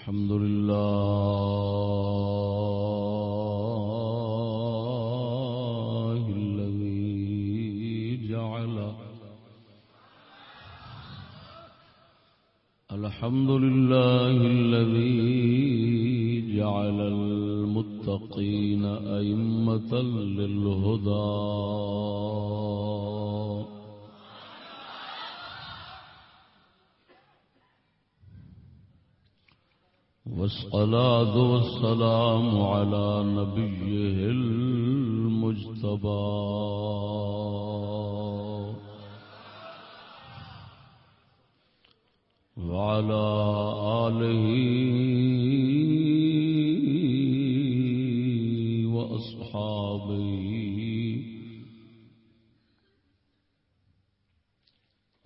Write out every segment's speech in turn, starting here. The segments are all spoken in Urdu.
الحمد لله الذي جعل الحمد لله الذي جعل المتقين أئمة للهدى والصلاة والسلام على نبيه المجتبى. وعلى آله وأصحابه.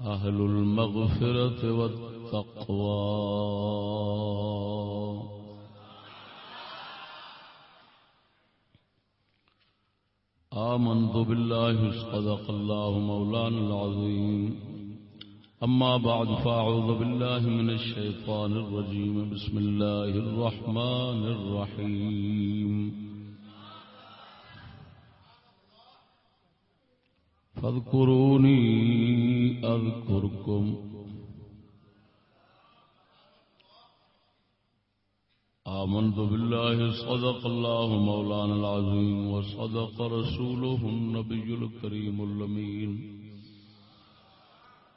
أهل المغفرة والتقوى. آمنت بالله صدق الله مولانا العظيم. أما بعد فأعوذ بالله من الشيطان الرجيم. بسم الله الرحمن الرحيم. فاذكروني أذكركم. آمنت بالله، صدق الله مولانا العظيم، وصدق رسوله النبي الكريم اللمين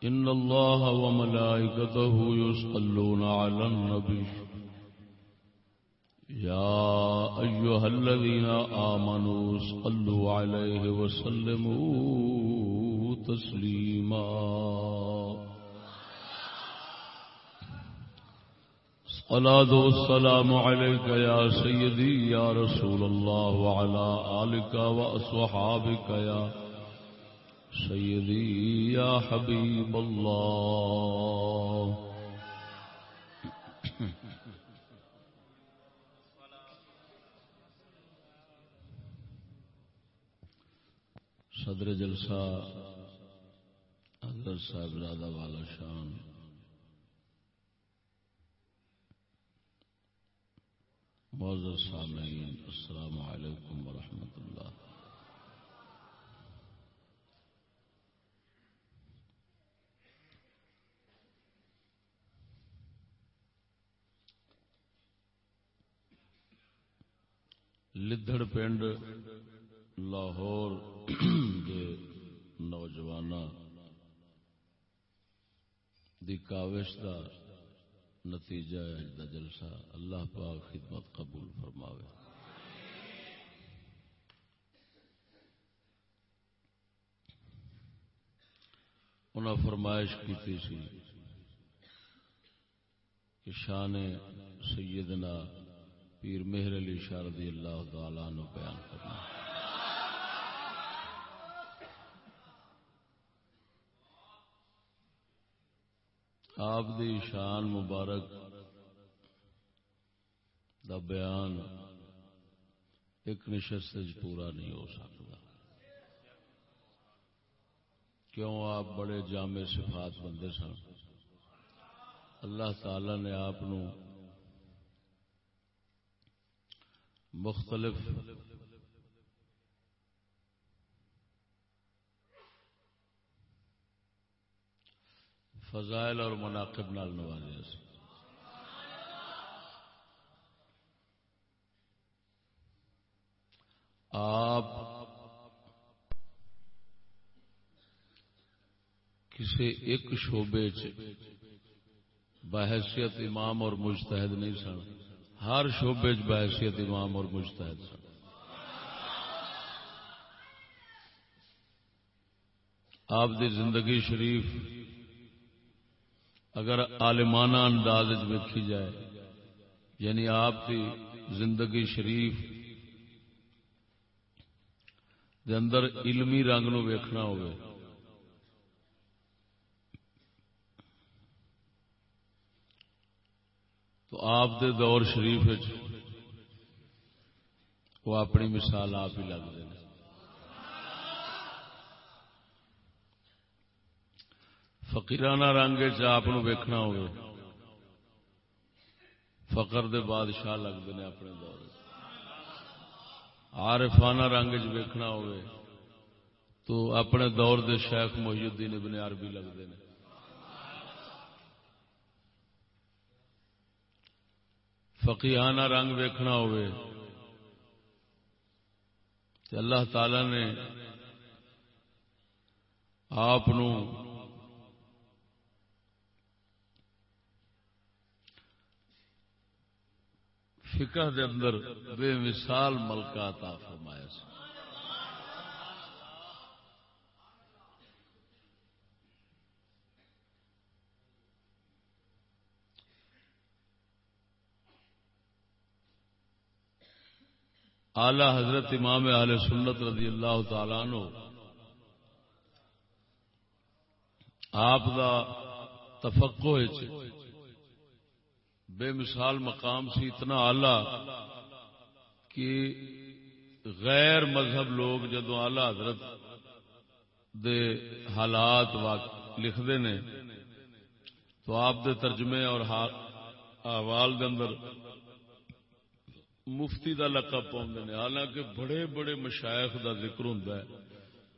إن الله وملائكته يصلون على النبي. يا أيها الذين آمنوا صلوا عليه وسلموا تسليماً. الصلاة والسلام عليك يا سيدي يا رسول الله وعلى آلك وأصحابك يا سيدي يا حبيب الله. صدر جلسہ حضرت صاحب زادہ والا شان معذر سامعین السلام علیکم ورحمۃ اللہ۔ لدھڑ پنڈ لاہور کے نوجوان دی کاوش کا نتیجہ ہے جلسہ اللہ پاک خدمت قبول فرماوے۔ انہیں فرمائش کی سی کہ شان سیدنا پیر مہر علی شاردی اللہ تعالی نو بیان کرنا۔ آپ دی شان مبارک دا بیان ایک نشست پورا نہیں ہو سکتا۔ کیوں آپ بڑے جامع صفات بندے سن؟ اللہ تعالی نے آپ مختلف فضائل اور مناقب نال نوازیا سی آپ کسی ایک شعبے بحثیت امام اور مجتہد نہیں سن۔ ہر شعبے بحثیت امام اور مجتہد سن۔ آپ دی زندگی شریف اگر عالمانہ انداز ویکھی جائے یعنی آپ کی زندگی شریف دے اندر علمی رنگ نو ویکھنا ہوئے تو آپ دے دور شریف وہ اپنی مثال آپ ہی لگتے ہیں فقیرانہ رنگ آپ ویکھنا ہوئے فقر دے بادشاہ لگتے ہیں اپنے دور۔ عارفانہ رنگ ویکھنا ہوئے تو اپنے دور دے شیخ محی الدین ابن عربی لگتے ہیں فقیانہ رنگ ویکھنا ہوئے تو اللہ تعالی نے آپ فقہ دے اندر بے مثال ملکہ عطا فرمایا سی آلہ حضرت امام اہل سنت رضی اللہ تعالی نو آپ دا تفقو بے مثال مقام سی اتنا آلہ کہ غیر مذہب لوگ جدو آلہ حضرت دے حالات لکھتے نے، تو آپ دے ترجمے اور احوال دے اندر مفتی دا لقب پاؤں حالانکہ بڑے بڑے مشائق دا ذکر ہوں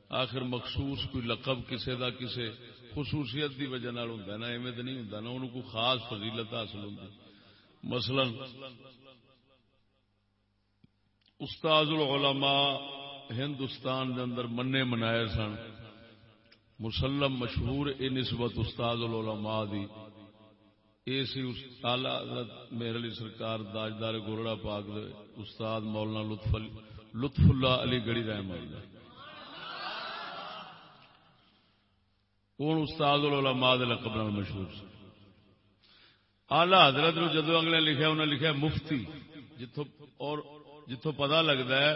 آخر مخصوص کوئی لقب کسے دا کسے خصوصیت دی وجہ ہوں نا ایویں تو نہیں ہوں نا انہوں کو خاص فضیلت حاصل ہوں مثلا استاد العلماء ہندوستان دے اندر منے منائے سن، مسلم مشہور اے نسبت استاد العلماء دی۔ میرے علی سرکار داجدار گولڑا پاک دے استاد مولانا لطف لطف اللہ علی گڑی رحم اللہ ہوں استاد العلماء دے لقب نال مشہور سی آلہ حضرت نو جدو اگلے لکھا انہیں لکھا مفتی۔ جتوں اور جتوں پتا لگتا ہے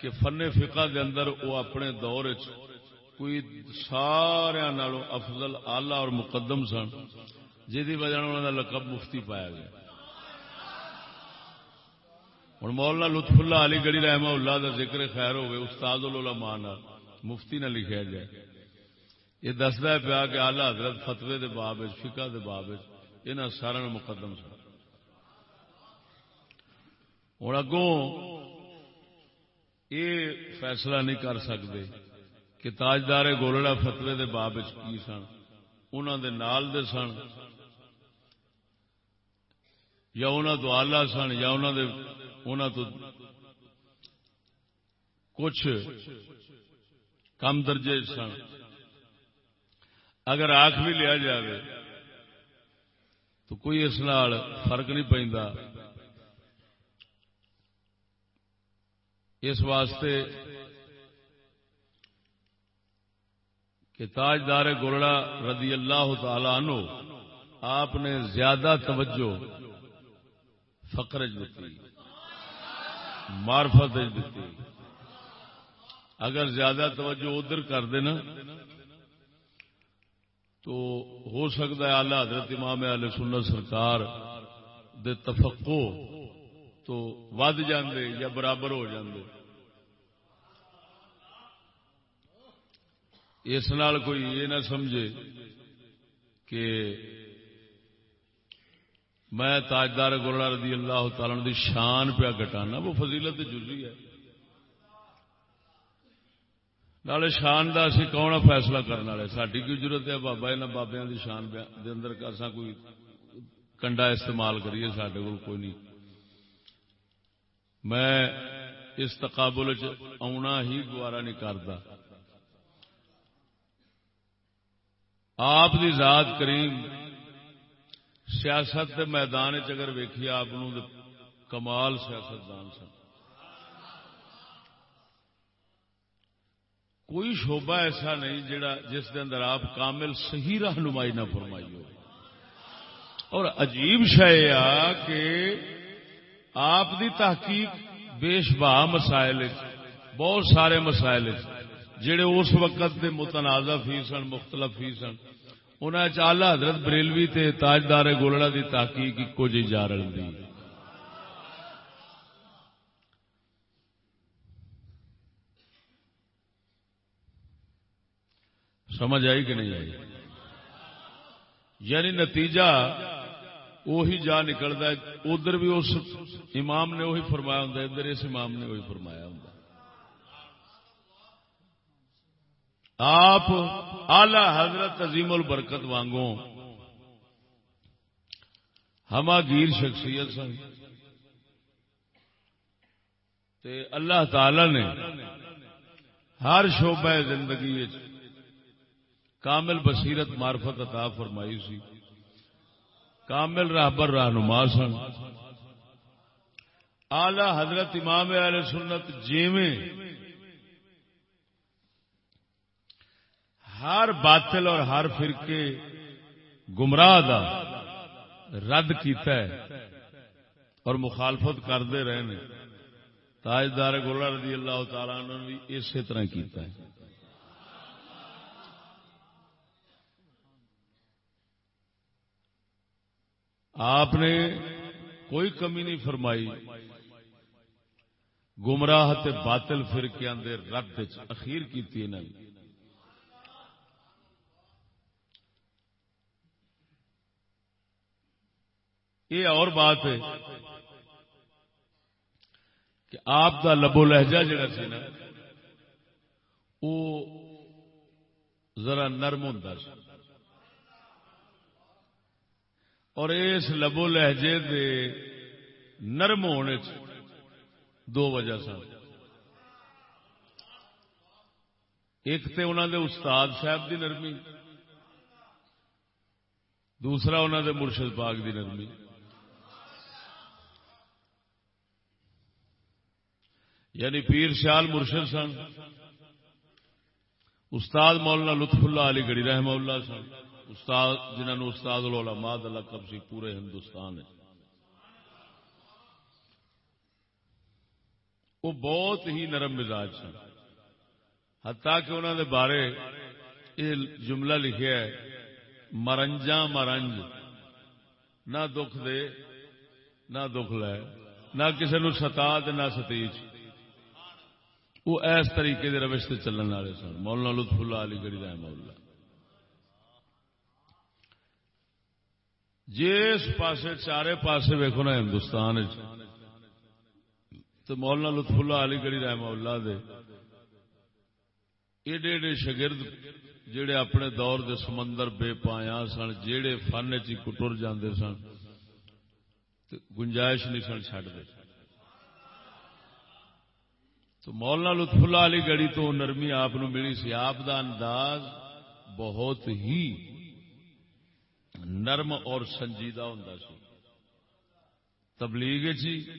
کہ فن فقہ دے اندر وہ اپنے دور چ کوئی سارا افضل آلہ اور مقدم سن جی وجہ انہوں کا لقب مفتی پایا گیا۔ ہوں مولانا لطف اللہ علی گڑھی رحمہ اللہ کا ذکر خیر ہوگی استاد العلماء مفتی نہ لکھا جائے یہ دستا پیا کہ آلہ حضرت فتوی دے باب فقہ دے باب یہاں سارا مقدم سن ہوں اگوں یہ فیصلہ نہیں کر سکتے کہ تاجدار گولڑا فتوی دے باب کی سن انہوں دے نال دے سن یا انہوں تو آلہ سن یا انہوں دے انہوں تو کچھ کم درجے سن اگر آخ بھی لیا جائے تو کوئی اس نال فرق نہیں پہنتا۔ اس واسطے کہ تاجدار گولڑا رضی اللہ تعالی عنہ آپ نے زیادہ توجہ فقر دیتی مارفت دیتی۔ اگر زیادہ توجہ ادھر کر دینا تو ہو سکتا ہے آلہ حضرت امام علیہ سنت سرکار دے تفقو تو ود جاندے یا برابر ہو جاندے۔ اس نال کوئی یہ نہ سمجھے کہ میں تاجدار گولڑا رضی اللہ تعالی دی شان پیا گٹانا وہ فضیلت جزی ہے۔ نالے شان دا اسی کون فیصلہ کرنے والے؟ ساری کی ضرورت ہے؟ بابا یہاں بابیا دی شان دے اندر اصا کوئی کنڈا استعمال کریے سڈے کو کوئی نہیں۔ میں اس تقابل آنا ہی گوارا نہیں کرتا آپ دی ذات کریم سیاست کے میدان اگر ویکھیے آپ کمال سیاستدان سن۔ کوئی شوبہ ایسا نہیں جڑا جس کے اندر آپ کامل صحیح رہنمائی نہ فرمائی ہو اور عجیب شا کہ آپ دی تحقیق بیش بہا مسائل بہت سارے مسائل جڑے اس وقت دے متنازع فی سن، مختلف فی سن۔ ان آلہ حضرت بریلوی تے تاجدار گولڑا دی تحقیق ایک جی جا رہی سمجھ آئی کہ نہیں آئی؟ یعنی نتیجہ وہی جا نکلتا ہے، ادھر بھی اس امام نے وہی فرمایا ہوں ادھر اس امام نے وہی فرمایا ہوں آپ آلہ حضرت عظیم البرکت وانگوں ہما گیر شخصیت سن۔ تے اللہ تعالی نے ہر شعبہ زندگی کامل بصیرت معرفت عطا فرمائی سی۔ کامل راہبر رہنما سن۔ آلہ حضرت امام علیہ سنت جیویں ہر باطل اور ہر فرقے گمراہ دا رد کیتا ہے اور مخالفت کرتے رہے ہیں تاجدار گولا رضی اللہ تعالی نے بھی اسی طرح کیتا ہے۔ آپ نے کوئی کمی نہیں فرمائی۔ گمراہ تے باطل فرقے اندر رد اخیر کی یہ اور بات ہے کہ آپ کا لبو لہجہ جڑا سی نا، وہ ذرا نرم ہوں اور اس لبو لہجے دے نرم ہونے دو وجہ سن۔ ایک تے انہوں دے استاد صاحب دی نرمی، دوسرا انہوں دے مرشد پاک دی نرمی۔ یعنی پیر سیال مرشد سن، استاد مولانا لطف اللہ علی گڑی رحمہ اللہ سن۔ استاد جنہوں نے استاد العلماء لقب سی، پورے ہندوستان وہ بہت ہی نرم مزاج سن۔ حتیٰ کہ انہوں نے بارے یہ جملہ لکھا ہے مرنجا مرنج۔ نہ دکھ دے، نہ دکھ لے۔ نہ کسی نو ستا نہ ستیچ وہ اس طریقے کے روش سے چلن والے سن۔ مولانا لطف اللہ علی گڑھی رحمہ اللہ۔ جس پاسے چارے پاسے ویکو نا ہندوستان تو مولانا لطف اللہ علی گڑھی رحمہ اللہ دے، ایڈے ایڈے شگرد جڑے اپنے دور دے سمندر بے پایا سن جہے فن چر جاندے سن گنجائش نہیں سن چڈ دے۔ تو مولانا لطف اللہ علی گڑی تو نرمی آپ ملی سی، آپ دا انداز بہت ہی نرم اور سنجیدہ ہوں سی۔ تبلیغ چی،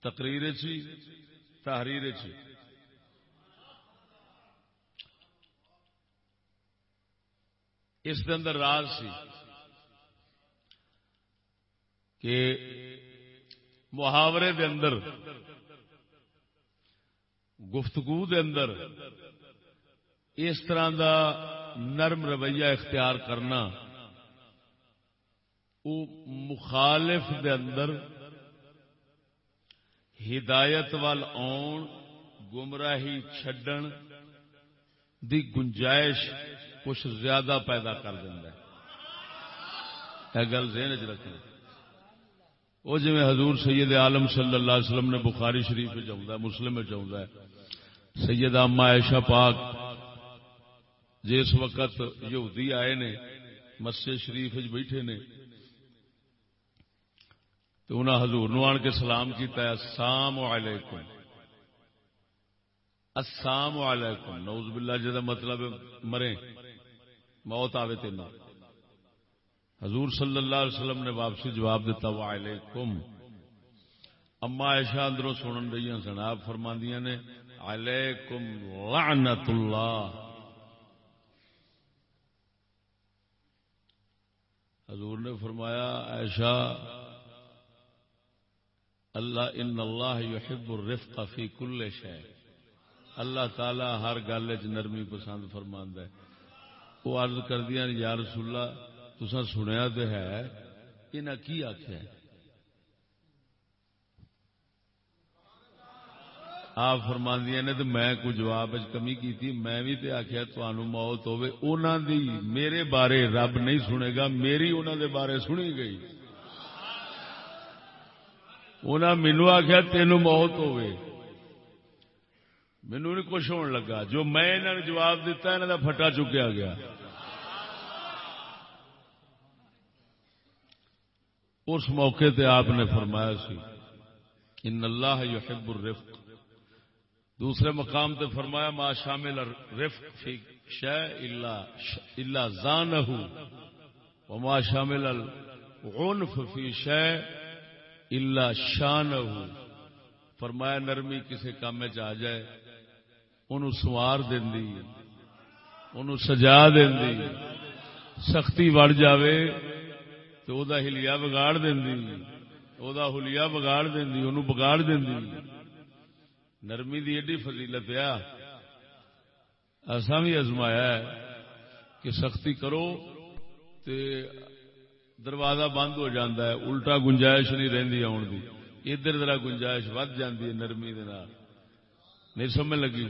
تقریر چی، تحریر چی۔ اس کے اندر راز سی کہ محاورے دے اندر، گفتگو دے اندر اس طرح دا نرم رویہ اختیار کرنا وہ مخالف دے اندر ہدایت وال آن، گمراہی چھڈن دی گنجائش کچھ زیادہ پیدا کر دینا گل ذہن چ رکھنا وہ جی حضور سید عالم صلی اللہ علیہ وسلم نے بخاری شریف چاہتا ہے، مسلم چاہتا ہے۔ سید اما عائشہ پاک جس وقت یہودی آئے نے، مسجد شریف بیٹھے نے تو انہوں حضور نو آن کے سلام کیتا ہے، السلام علیکم۔ السلام علیکم۔ نعوذ باللہ جی جدا مطلب مرے موت آوے تینا حضور صلی اللہ علیہ وسلم نے واپسی جواب دیتا، وعلیکم۔ اما عائشہ اندروں سنن رہی سن، آپ فرماندیاں نے، علیکم لعنت اللہ۔ حضور نے فرمایا ایشا اللہ ان اللہ یحب الرفق فی کل شے۔ اللہ تعالی ہر گل چ نرمی پسند فرماند ہے۔ وہ عرض کر دیا یا رسول اللہ تسا سنیا تو ہے یہ کی آخیا آپ فرماندیا نے تو میں کوئی جواب کمی کی تھی میں بھی تے آخیا تمہوں موت ہوے انہوں دی میرے بارے رب نہیں سنے گا، میری انہوں دے بارے سنی گئی۔ انہیں مینو آخیا تین موت ہوئے۔ مینو نہیں کچھ ہونے لگا۔ جو میں انہوں نے جواب دیتا انہوں کا پھٹا چکیا گیا۔ اس موقع تے آپ نے فرمایا سی، ان اللہ یحب الرفق۔ دوسرے مقام تے فرمایا، ما شامل رفق فی شے الا زانہ وما شامل العنف فی شے الا شانہ فرمایا نرمی کسی کام چ آ جائے، انہوں سوار دینی انہوں سجا دینی سختی وڑ جاوے تو او دا ہلیا بگاڑ دینی او دا ہلیا بگاڑ دینی انہوں بگاڑ دینی نرمی دی ایڈی فضیلت آ۔ ایسا بھی ازمایا ہے کہ سختی کرو تے دروازہ بند ہو جاتا ہے، الٹا گنجائش نہیں رہی آن کی ادھر ذرا گنجائش ود جاتی ہے نرمی دے نہیں سمجھ لگی؟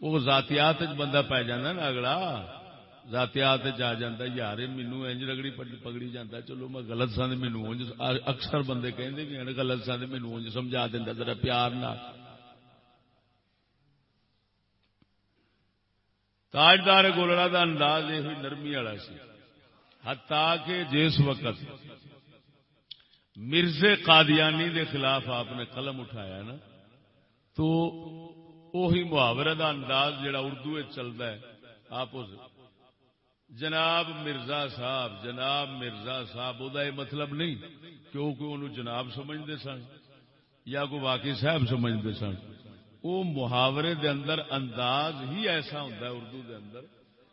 وہ ذاتیات بندہ پی جانا نا اگلا۔ ذاتیات آ جا یار مینو انج رگڑی پگڑی جانا چلو میں گلت سا مینو انج اکثر بندے کہتے بھی گلت سا مینو انج سمجھا دینا ذرا پیار نہ تاجدار گولڑا کا انداز یہ نرمی والا سی۔ ہتا کہ جس وقت مرزے قادیانی دے خلاف آپ نے قلم اٹھایا نا، تو وہی محاورے کا انداز جڑا اردو چلتا ہے، آپ جناب مرزا صاحب، جناب مرزا صاحب وہ مطلب نہیں کیونکہ انہوں جناب سمجھتے سن یا کوئی واقعی صاحب سمجھتے سن۔ وہ محاورے دے اندر انداز ہی ایسا ہوتا ہے، اردو دے اندر۔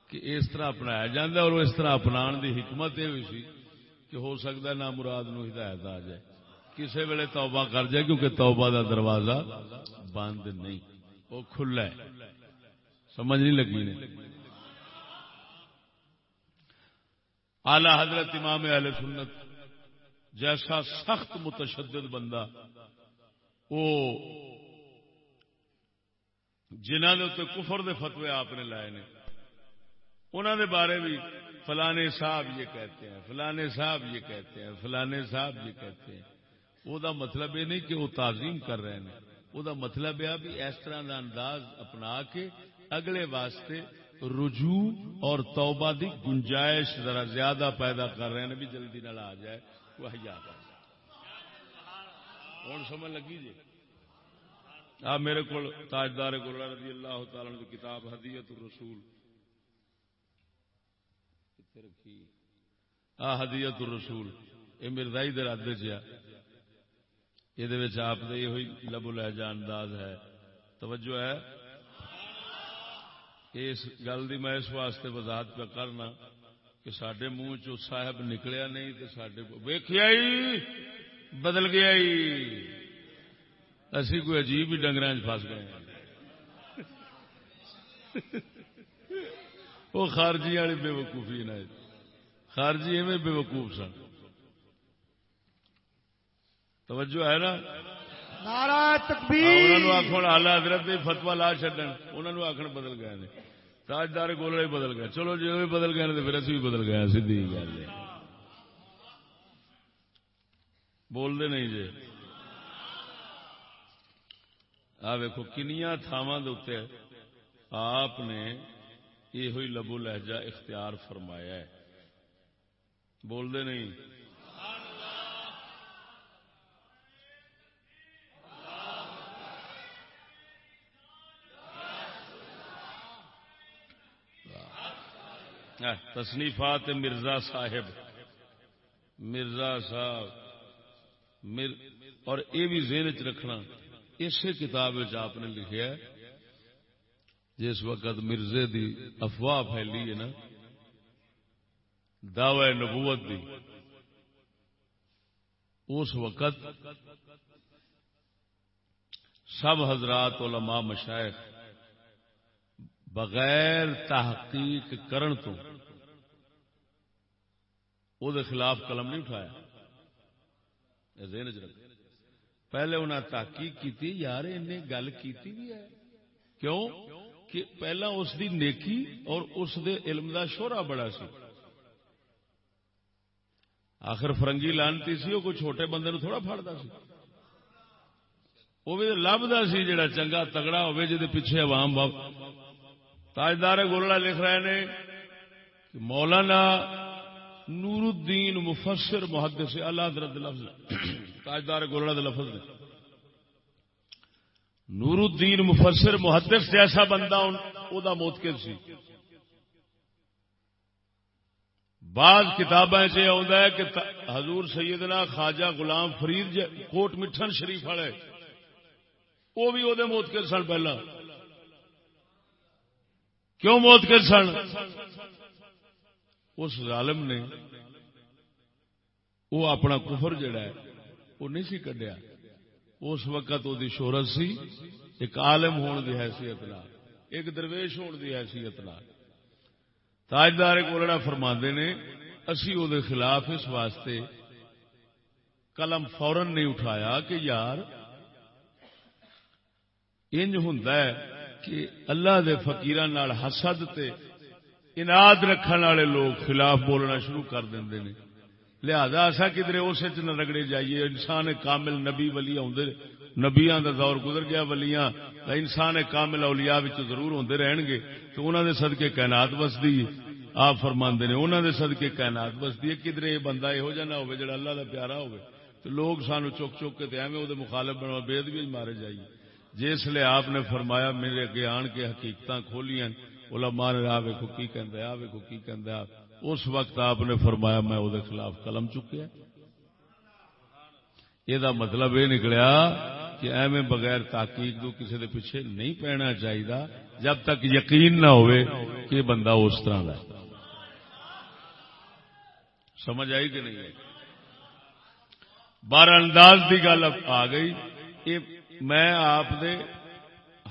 کہ اس طرح اپنایا جا اور اس طرح اپنا دی حکمت یہ ہوئی سی کہ ہو سکتا ہے نہ مراد نو ہدایت آ جائے۔ کسی ویلے توبہ کر جائے کیونکہ توبہ دا دروازہ بند نہیں، وہ کھلا ہے۔ سمجھ نہیں لگی نے؟ آلہ حضرت امام اہل سنت جیسا سخت متشدد بندہ، وہ جنہوں نے کفر دے فتوے آپ نے لائے نے۔ انہوں نے بارے بھی فلانے صاحب یہ کہتے ہیں، فلانے صاحب یہ کہتے ہیں، فلانے صاحب یہ کہتے ہیں۔ وہ دا مطلب یہ نہیں کہ وہ تعظیم کر رہے ہیں۔ وہ دا مطلب یہ بھی اس طرح کا انداز اپنا کے اگلے واسطے رجوع اور توبہ دی گنجائش ذرا زیادہ پیدا کر رہے ہیں بھی جلدی نہ آ جائے، وہ یاد آ جائے ہوں سمجھ لگی جی؟ آ میرے کو تاجدار گولہ رضی اللہ تعالی کی کتاب ہدیت الرسول۔ رکھی آ ہدیت الرسول یہ مرزائی دے رادے چ یہ آپ کا یہ لب لہجا انداز ہے۔ توجہ ہے۔ اس گل کی میں اس واسطے وضاحت پہ کرنا کہ سڈے منہ چ صاحب نکلیا نہیں تو سڈے ویخیا ہی بدل گیا ہی۔ اسی کوئی عجیب ہی ڈنگر چ فس گئے وہ خارجی والی بے وقوفی نہ خارجی ایویں بے وقوف سن۔ توجہ ہے نا؟ آخر آلہ حضرت فتوا لا چڈن انہوں آخر بدل گئے نے۔ تاجدار گولڑے بدل گئے۔ چلو جی وہ بدل گئے تو پھر اسی بھی بدل گئے سی گل بولتے نہیں جی۔ آ ویکو کنیا تھاواں آپ نے یہ ہوئی لبو لہجہ اختیار فرمایا ہے۔ بولتے نہیں۔ تصنیفات مرزا صاحب۔ مرزا صاحب۔ مر، اور یہ بھی ذہن چ رکھنا، اسی کتاب آپ نے لکھا جس وقت مرزے دی افواہ پھیلی ہے نا، دعوی نبوت دی، اس وقت سب حضرات علماء مشائق بغیر تحقیق کرن تو او دے خلاف قلم نہیں اٹھایا۔ پہلے انہیں تحقیق کی یار انہیں گل کی بھی ہے۔ کیوں؟ کہ پہلا اس دی نیکی اور اس دے علم دا شورا بڑا سی۔ آخر فرنگی لانتی سی، وہ کوئی چھوٹے بندے نو تھوڑا پھڑتا سی۔ وہ بھی لبدا سی جڑا چنگا تگڑا ہوے جے پیچھے عوام باپ تاجدار گولڑا لکھ رہے نے کہ مولانا نور الدین مفسر محدث اللہ حضرت لفظ تاجدار گولڑا دے لفظ نے نور الدین مفسر محدث جیسا بندہ او دا سی۔ بعض کتابیں سے آتا ہے کہ حضور سیدنا خواجہ غلام فرید کوٹ مٹھن شریف والے۔ وہ بھی وہ موتکر سن پہلا۔ کیوں موت کر سن؟ اس ظالم نے وہ اپنا کفر جڑا ہے وہ نہیں سی کڈیا۔ اس وقت وہ شہرت سی، ایک عالم ہون دی حیثیت ایک درویش ہون دی حیثیت تاجدار کولڑا فرما نے، اسی او دے خلاف اس واسطے قلم فورن نہیں اٹھایا کہ یار، انج ہوں کہ اللہ دے فکیر حسد تے اناد رکھنے والے لوگ خلاف بولنا شروع کر دیں لہذا ایسا کدھر اس نہ رگڑے جائیے۔ انسان کامل نبی ولی آدھے نبیا کا دور گزر گیا، ولیاں انسان کامل اولیاء ضرور ہوندے رہن گے۔ تو انہوں نے سدکے کائنات بستی آپ فرما نے انہوں نے سدکے کائنات بستی ہے۔ کدھر یہ بندہ یہو جہ نہ ہو جا اللہ کا پیارا ہو تو لوگ سانو چک چک کے ایویں وہ مخالف بنوا بےد بھی مارے جائیے۔ جس لیے آپ نے فرمایا، میرے اگے آن کے حقیقت کھولیاں۔ علماء نے آ ویکو کی کہندا آ ویکھو کی کہندا اس وقت آپ نے فرمایا میں وہ خلاف قلم چکیا یہ مطلب یہ نکلیا کہ ایویں بغیر تحقیق دو کسی دے پیچھے نہیں پینا چاہیے جب تک یقین نہ ہوئے کہ بندہ اس طرح کا سمجھ آئی کہ نہیں بارہ انداز کی گل آ گئی میں آپ دے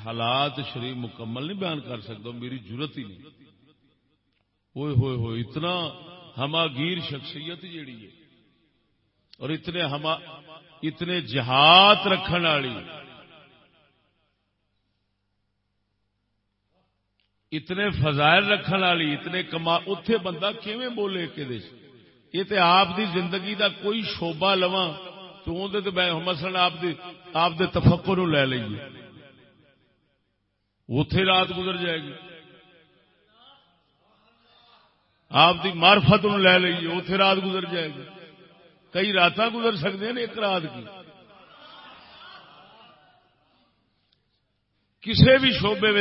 حالات شریف مکمل نہیں بیان کر سکتا، میری ضرورت ہی نہیں۔ ہوئے ہوئے ہوئے، اتنا ہماگیر شخصیت جیڑی ہے، اور اتنے ہما، اتنے جہاد رکھنے والی، اتنے فضائل رکھنے والی، اتنے کما، اتے بندہ کیویں بولے کہ یہ تے آپ دی زندگی دا کوئی شوبہ لواں، تو مثلا آپ دی، آپ دے تفکر لے لئیے۔ اتے رات گزر جائے گی۔ آپ کی مارفت لے لیے اتے رات گزر جائے گی۔ کئی رات گزر سکتے ہیں ایک رات کی۔ کسی بھی شعبے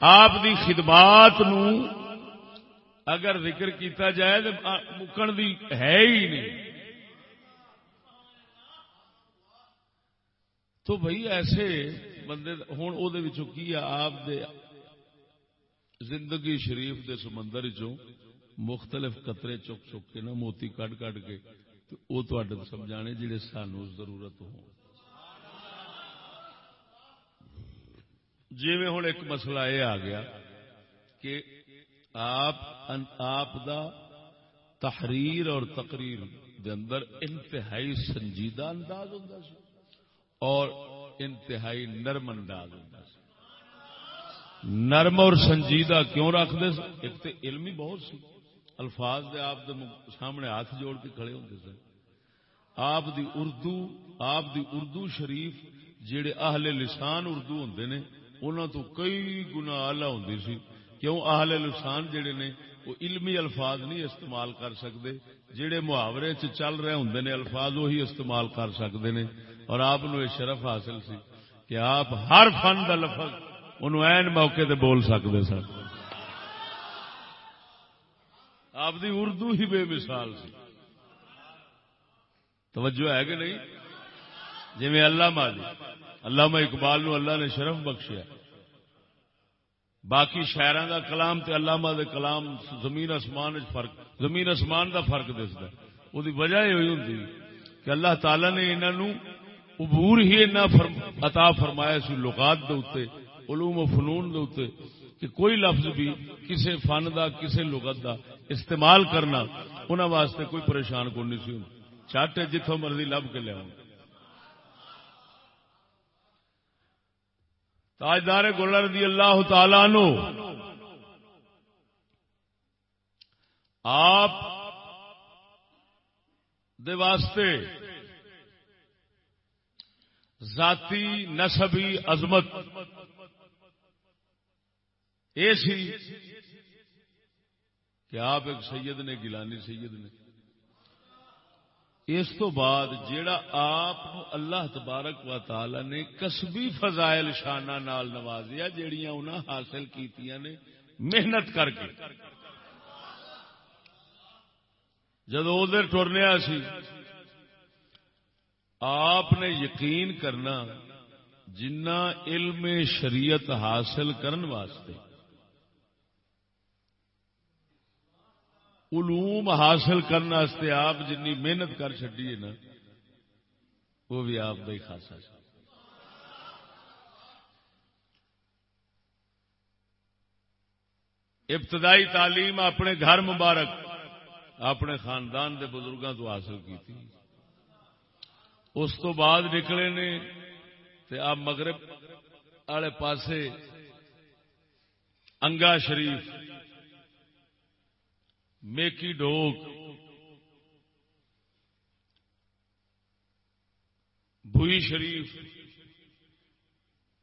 آپ دی خدمات نو اگر ذکر کیتا جائے تو مکن دی ہے ہی نہیں۔ تو بھائی ایسے بندے ہوں وہ کی آپ دے زندگی شریف دے سمندر چوں مختلف قطرے چک چک کے نا موتی کٹ کٹ کے وہ سمجھانے جڑے سانو ضرورت ہو جی میں ہوں ایک مسئلہ یہ آ گیا کہ آپ آپ دا تحریر اور تقریر دے اندر انتہائی سنجیدہ انداز ہوتا اور انتہائی نرم انداز ہوتا نرم اور سنجیدہ کیوں رکھتے ایک تو علمی بہت سی۔ الفاظ دے آپ دے سامنے ہاتھ جوڑ کے کھڑے ہوتے سن۔ آپ دی اردو، آپ دی اردو شریف جڑے اہل لسان اردو ہوں نے انہوں تو کئی گنا آلہ ہوں سی۔ کیوں اہل لسان جڑے نے، وہ علمی الفاظ نہیں استعمال کر سکتے جڑے محاورے چل رہے ہوں نے، الفاظ وہی استعمال کر سکتے ہیں اور آپ یہ شرف حاصل سی کہ آپ ہر فن کا لفظ ان این موقع تے بول سکتے سن آپ دی اردو ہی بے مثال سی توجہ ہے کہ نہیں جی میں اللہ مالی اللہ اقبال نو اللہ نے شرف بخشیا باقی شہروں کا کلام تے اللہ دے کلام زمین آسمان فرق زمین آسمان دا فرق دستا وہ وجہ یہ ہوئی ہوں کہ اللہ تعالی نے انہوں عبور ہی عطا فرمایا سی لغات دے اتنے علوم و فنون دے کہ کوئی لفظ بھی کسی فن دا کسی لغت دا استعمال کرنا انہوں واسطے کوئی پریشان کو نہیں سی چٹ جتوں مرضی لب کے لیا تاجدار گولر دی اللہ تعالی نو آپ دے واسطے ذاتی نسبی عظمت یہ سی کہ آپ ایک سید نے، گیلانی سید نے۔ اس تو بعد جیڑا آپ اللہ تبارک و تعالی نے کسبی فضائل شانہ نال نوازیا، جیڑیاں انہاں حاصل کیتیاں نے، محنت کر کے۔ جدو ادھر ٹرنیا سی، آپ نے یقین کرنا جنا علم شریعت حاصل کرن واسطے علوم حاصل کرنے آپ جنی محنت کر چڈی ہے نا، وہ بھی آپ کا ہی خاصا ابتدائی تعلیم اپنے گھر مبارک، اپنے خاندان دے بزرگوں تو حاصل کی تھی اس تو بعد نکلے نے تے آپ مغرب والے پاسے انگا شریف میکی ڈوک بوئی شریف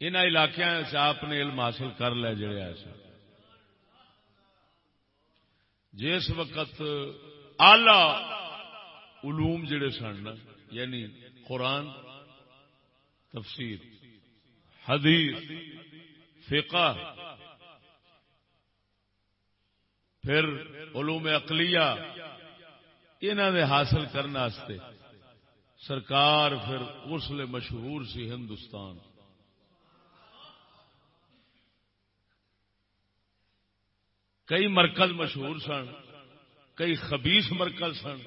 ان علاقوں سے آپ نے علم حاصل کر لیا جڑے ایسا جس وقت آلہ علوم جڑے سن یعنی قرآن، تفسیر، حدیث، فقہ پھر علوم اقلیہ انہوں نے حاصل کرنے سرکار پھر اس لیے مشہور سی ہندوستان۔ کئی مرکز مشہور سن، کئی خبیس مرکز سن۔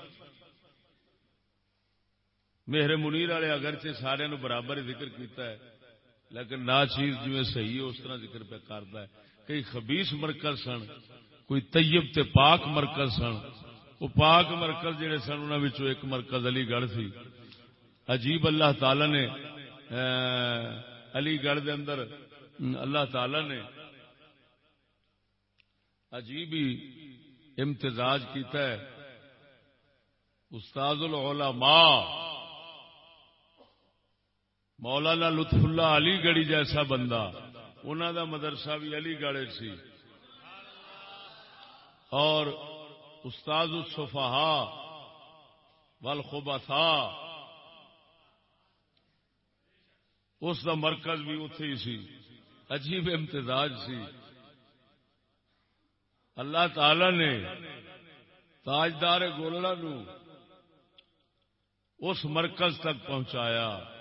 میرے منیر والے اگرچہ سارے نو برابر ذکر کیتا ہے، لیکن نہ چیز جی صحیح ہے، اس طرح ذکر پہ کرتا ہے۔ کئی خبیس مرکز سن کوئی طیب تے پاک مرکز سن۔ وہ پاک مرکز جڑے سن انہوں ایک مرکز علی گڑھ سی۔ عجیب اللہ تعالی نے علی گڑھ دے اندر اللہ تعالی نے عجیب ہی امتزاج کیتا ہے۔ استاد العلماء، مولانا لطف اللہ علی گڑھی جیسا بندہ۔ انہوں دا مدرسہ بھی علی گڑھ سی۔ اور استاد الصفہا والخبثا۔ اس دا مرکز بھی اتے ہی سی۔ عجیب امتزاج سی۔ اللہ تعالی نے تاجدار گولڑا نو اس مرکز تک پہنچایا۔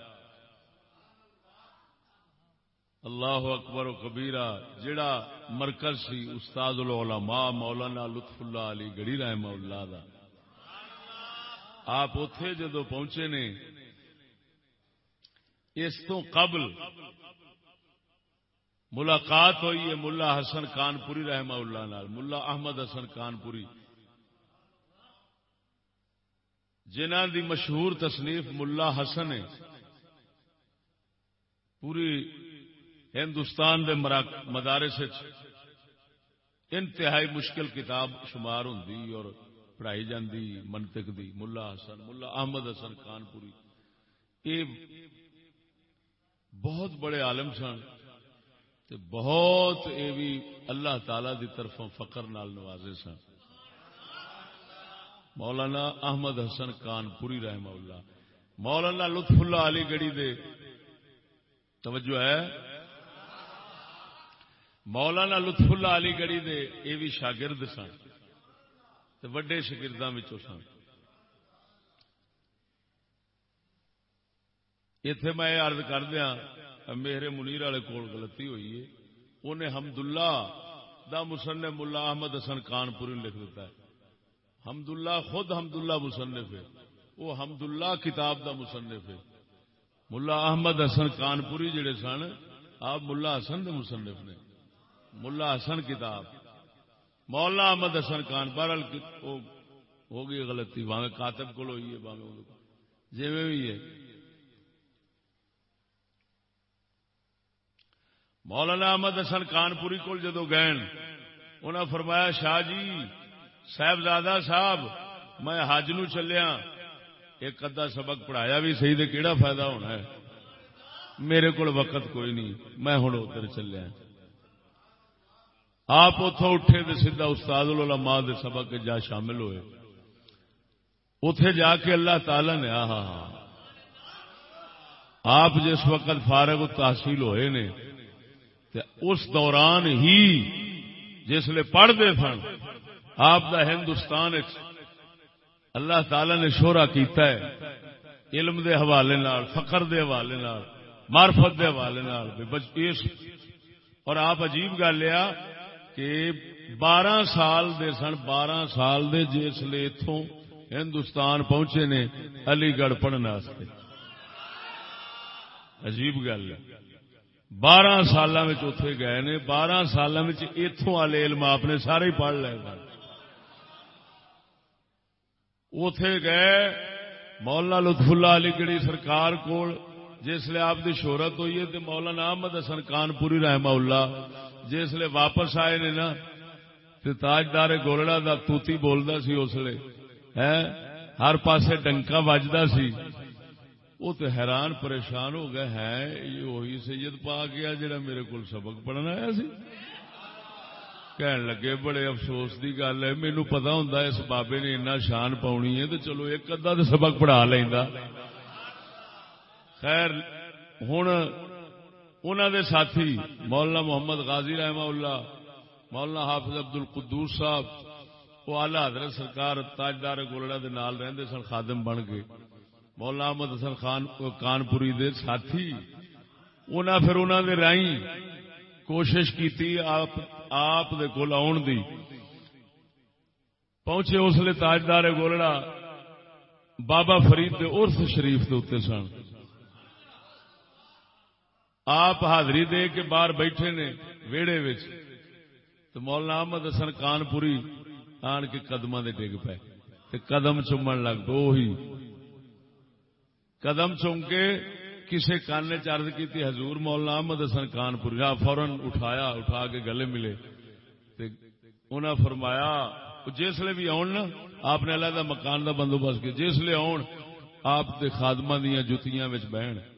اللہ اکبر و کبیرہ جڑا مرکز سی استاد العلماء مولانا لطف اللہ علی گڑی رحمہ اللہ دا۔ آپ اتے جدو پہنچے نے، اس تو قبل ملاقات ہوئی ہے ملا حسن کانپوری رحمہ اللہ نال، ملا احمد حسن کانپوری۔ جنہ دی مشہور تصنیف ملا حسن ہے، پوری ہندوستان دے مدارس انتہائی مشکل کتاب شمار ہوں اور پڑھائی جاندی، منطق دی، ملا حسن، ملا احمد حسن خان پوری یہ بہت بڑے عالم سن تے بہت یہ بھی اللہ تعالی دی طرفوں فقر نال نوازے سن۔ مولانا احمد حسن کان پوری رحمہ اللہ۔ مولانا لطف اللہ علی گڑھی دے توجہ ہے۔ مولانا لطف اللہ علی گڑھی دے یہ بھی شاگرد سن وڈے شاگردوں سن۔ اتے میں یہ ارد کر دیا میرے منیر والے کول گلتی ہوئی ہے۔ انہیں حمد اللہ دا مسنف ملا احمد حسن کان پوری لکھ دیتا ہے۔ حمد اللہ خود حمد اللہ مصنف ہے۔ وہ حمد اللہ کتاب دا مصنف ہے۔ ملا احمد حسن کان پوری جڑے سن، آپ ملا حسن دے مصنف نے۔ ملا حسن کتاب، مولا احمد حسن خان، بہرحال ہو گئی غلطی باوے کاتب کو ہوئی ہے باوے جی بھی ہے۔ مولانا احمد حسن خان پوری کو جدو گئے انہوں نے فرمایا، شاہ جی صاحبزادہ صاحب، میں حج نو چلیا۔ ایک ادا سبق پڑھایا بھی صحیح تو کہڑا فائدہ ہونا ہے؟ میرے کو وقت کوئی نہیں، میں ہوں ادھر چلیا۔ آپ اتوں اٹھے تو سیدا استاد العلماء دے سبق جا شامل ہوئے۔ اتے جا کے اللہ تعالی نے آ آپ جس وقت فارغ تحصیل ہوئے نے اس دوران ہی جسے پڑھتے سن، آپ دا ہندوستان اللہ تعالی نے شورا کیتا ہے۔ علم دے حوالے نال فخر دے حوالے نال مارفت دے حوالے نال۔ اور آپ عجیب گل لیا کہ بارہ سال دے سن، بارہ سال دے جسے اتوں ہندوستان پہنچے نے علی گڑھ پڑھنے عجیب گل ہے۔ بارہ سال اتے گئے نے، بارہ سال اتوں والے علم آپ نے سارے پڑھ لے گا اتے گئے مولانا لطف اللہ علی گڑھی سرکار کول جسے آپ کی شہرت ہوئی ہے تو مولانا احمد حسن کان پوری رحمہ اللہ جسے واپس آئے نے نا تو تاجدار گولڑا دا توتی بولتا سی اس لیے ہر پاسے ڈنکا وجدا سی۔ وہ تو حیران پریشان ہو گئے، ہے؟ یہ وہی سید پا گیا جڑا میرے کو سبق پڑھنا آیا سی۔ کہن لگے، بڑے افسوس کی گل ہے مینو پتا ہوں اس بابے نے اتنا شان پاؤنی ہے تو چلو ایک ادھا تو سبق پڑھا لینا خیر ہوں انہوں دے ساتھی، مولانا محمد غازی رحمہ اللہ، مولانا حافظ ابد القدوس صاحب، وہ آلہ حضرت سرکار تاجدار گولڑا دے نال رہندے سن، خادم بن کے۔ مولانا احمد حسن خان کانپوری دے ساتھی۔ انہاں پھر انہاں دے رائی کوشش کی آپ آپ دے کول آن دی۔ پہنچے اس لیے تاجدار گولڑا بابا فرید دے عرف شریف دے اتنے سن۔ آپ حاضری دے کے باہر بیٹھے نے ویڑے وچ، تو مولانا احمد حسن کان پوری آن کے قدم دے ڈگ پے۔ قدم چومن لگ دو ہی قدم چوم کے کسی کان نے چرد کی حضور مولانا احمد حسن کان پور فورن اٹھایا، اٹھا کے گلے ملے۔ انہیں فرمایا جسے بھی آن نا، آپ نے اللہ مکان کا بندوبست کیا۔ جسے آن آپ کے خادم دیا جتیاں بہن۔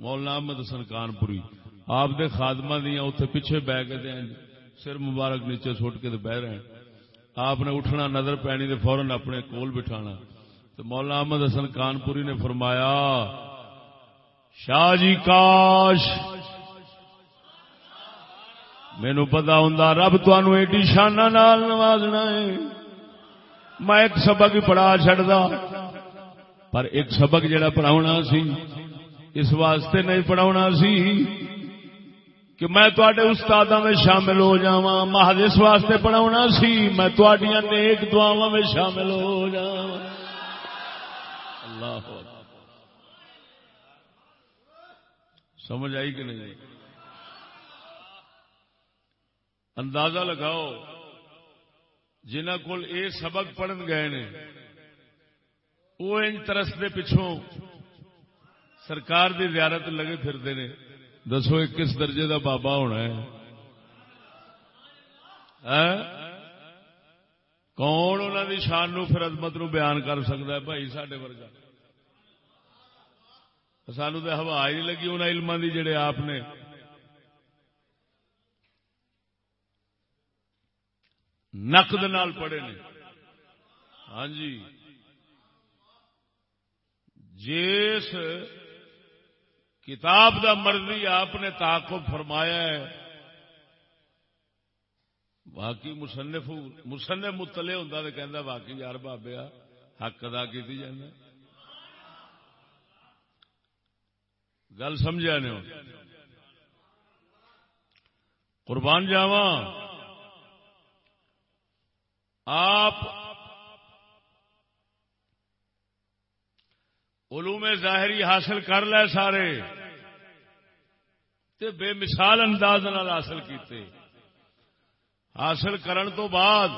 مولانا احمد حسن کان پوری آپ کے خادم دیا اتنے پیچھے بہ کے سر مبارک نیچے سٹ کے بہ رہے آپ نے اٹھنا، نظر پینی فورن اپنے کول بٹھانا۔ تو مولانا احمد حسن کانپوری نے فرمایا، شاہ جی کاش مینو پتا ہوں رب ایڈی شانہ نال نوازنا ہے۔ میں ایک سبق ہی پڑھا چڑھتا پر ایک سبق جڑا پڑھاونا سی اس واسطے نہیں پڑھاونا سی کہ میں تے استاد میں شامل ہو جا محض اس واسطے پڑھاونا سی، میں نیک دعوا میں شامل ہو جا اللہ سمجھ آئی کہ نہیں؟ اندازہ لگاؤ جنہ کو یہ سبق پڑھن گئے نے وہ ان ترس دے پچھوں سرکار دی زیارت لگے پھرتے ہیں دسو ایک کس درجے دا بابا ہونا ہے؟ ہاں؟ کون انہوں دی شان نو پھر عظمت نو بیان کر سکتا ہے؟ بھائی سڈے ورگا۔ سانو تو ہوا ہی نہیں لگی ان علما دی جڑے آپ نے۔ نقد نال پڑھے نے۔ ہاں جی۔ جس کتاب دا مرضی آپ نے تعاقب فرمایا ہے۔ باقی مصنف مصنف متلے ہوں تو کہہ باقی یار بابیا حق ادا کی جانا گل سمجھا نہیں قربان جاوا آپ علوم ظاہری حاصل کر لے سارے۔ تے بے مثال انداز حاصل کیتے۔ حاصل کرن تو بعد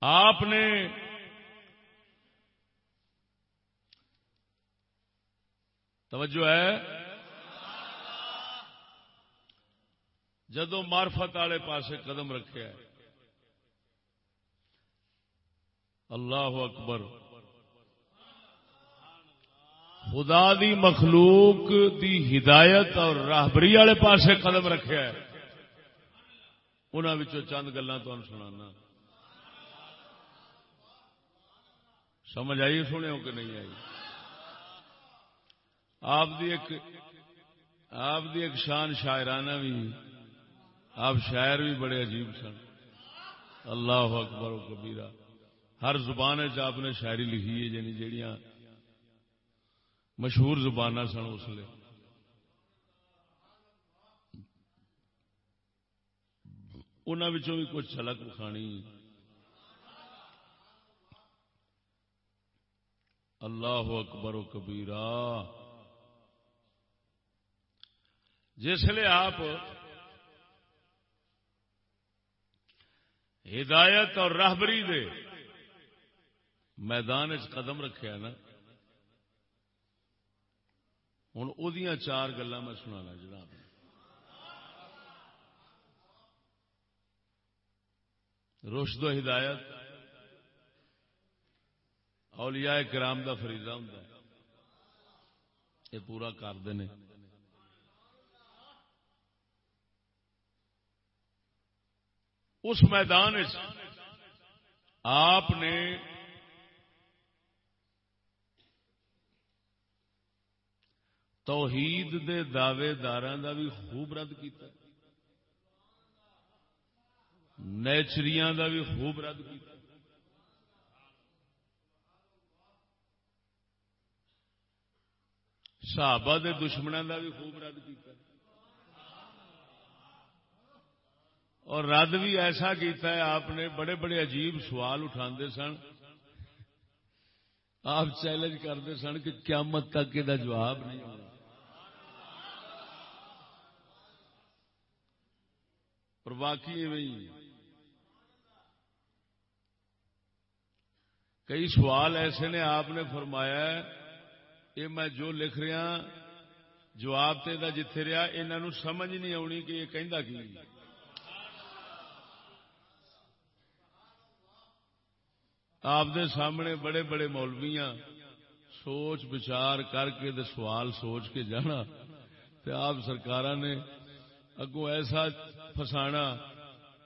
آپ نے توجہ ہے۔ جدو مارفت والے پاسے قدم رکھے اللہ اکبر۔ خدا دی مخلوق دی ہدایت اور راہبری والے پاسے قدم رکھا ہے۔ انہوں چند گلا سنانا۔ سمجھ آئی سنے ہو کہ نہیں آئی؟ آپ دی ایک آپ دی ایک شان شاعرانہ بھی، آپ شاعر بھی بڑے عجیب سن۔ اللہ اکبر و کبیرہ۔ ہر زبان آپ نے شاعری لکھی ہے یعنی جہیا مشہور زبان سن اس لیے انہوں بھی کچھ چھلک کھانی اللہ اکبر و کبیرہ۔ جسے آپ ہدایت اور راہبری دے میدان قدم رکھے نا ہوں وہ چار گلا میں سنا جناب رشد و ہدایت، اولیاء کرام دا فریضہ ہوں یہ پورا کرتے ہیں اس میدان آپ نے توحید دے دعوے دار کا بھی خوب رد کیتا نیچریاں دا بھی خوب رد کیتا صحابہ دے دشمنوں دا بھی خوب رد کیتا اور رد بھی ایسا کیتا ہے، آپ نے بڑے بڑے عجیب سوال اٹھا سن۔ آپ چیلنج کرتے سن کہ قیامت تک یہ جواب نہیں ہونا اور باقی کئی سوال ایسے نے آپ نے فرمایا یہ میں جو لکھ رہا، جواب تے جتھے رہا انہوں سمجھ نہیں آنی کہ یہ کہہ کی۔ آپ دے سامنے بڑے بڑے مولویاں، سوچ بچار کر کے دے سوال سوچ کے جانا۔ تے آپ سرکار نے اگوں ایسا فسانا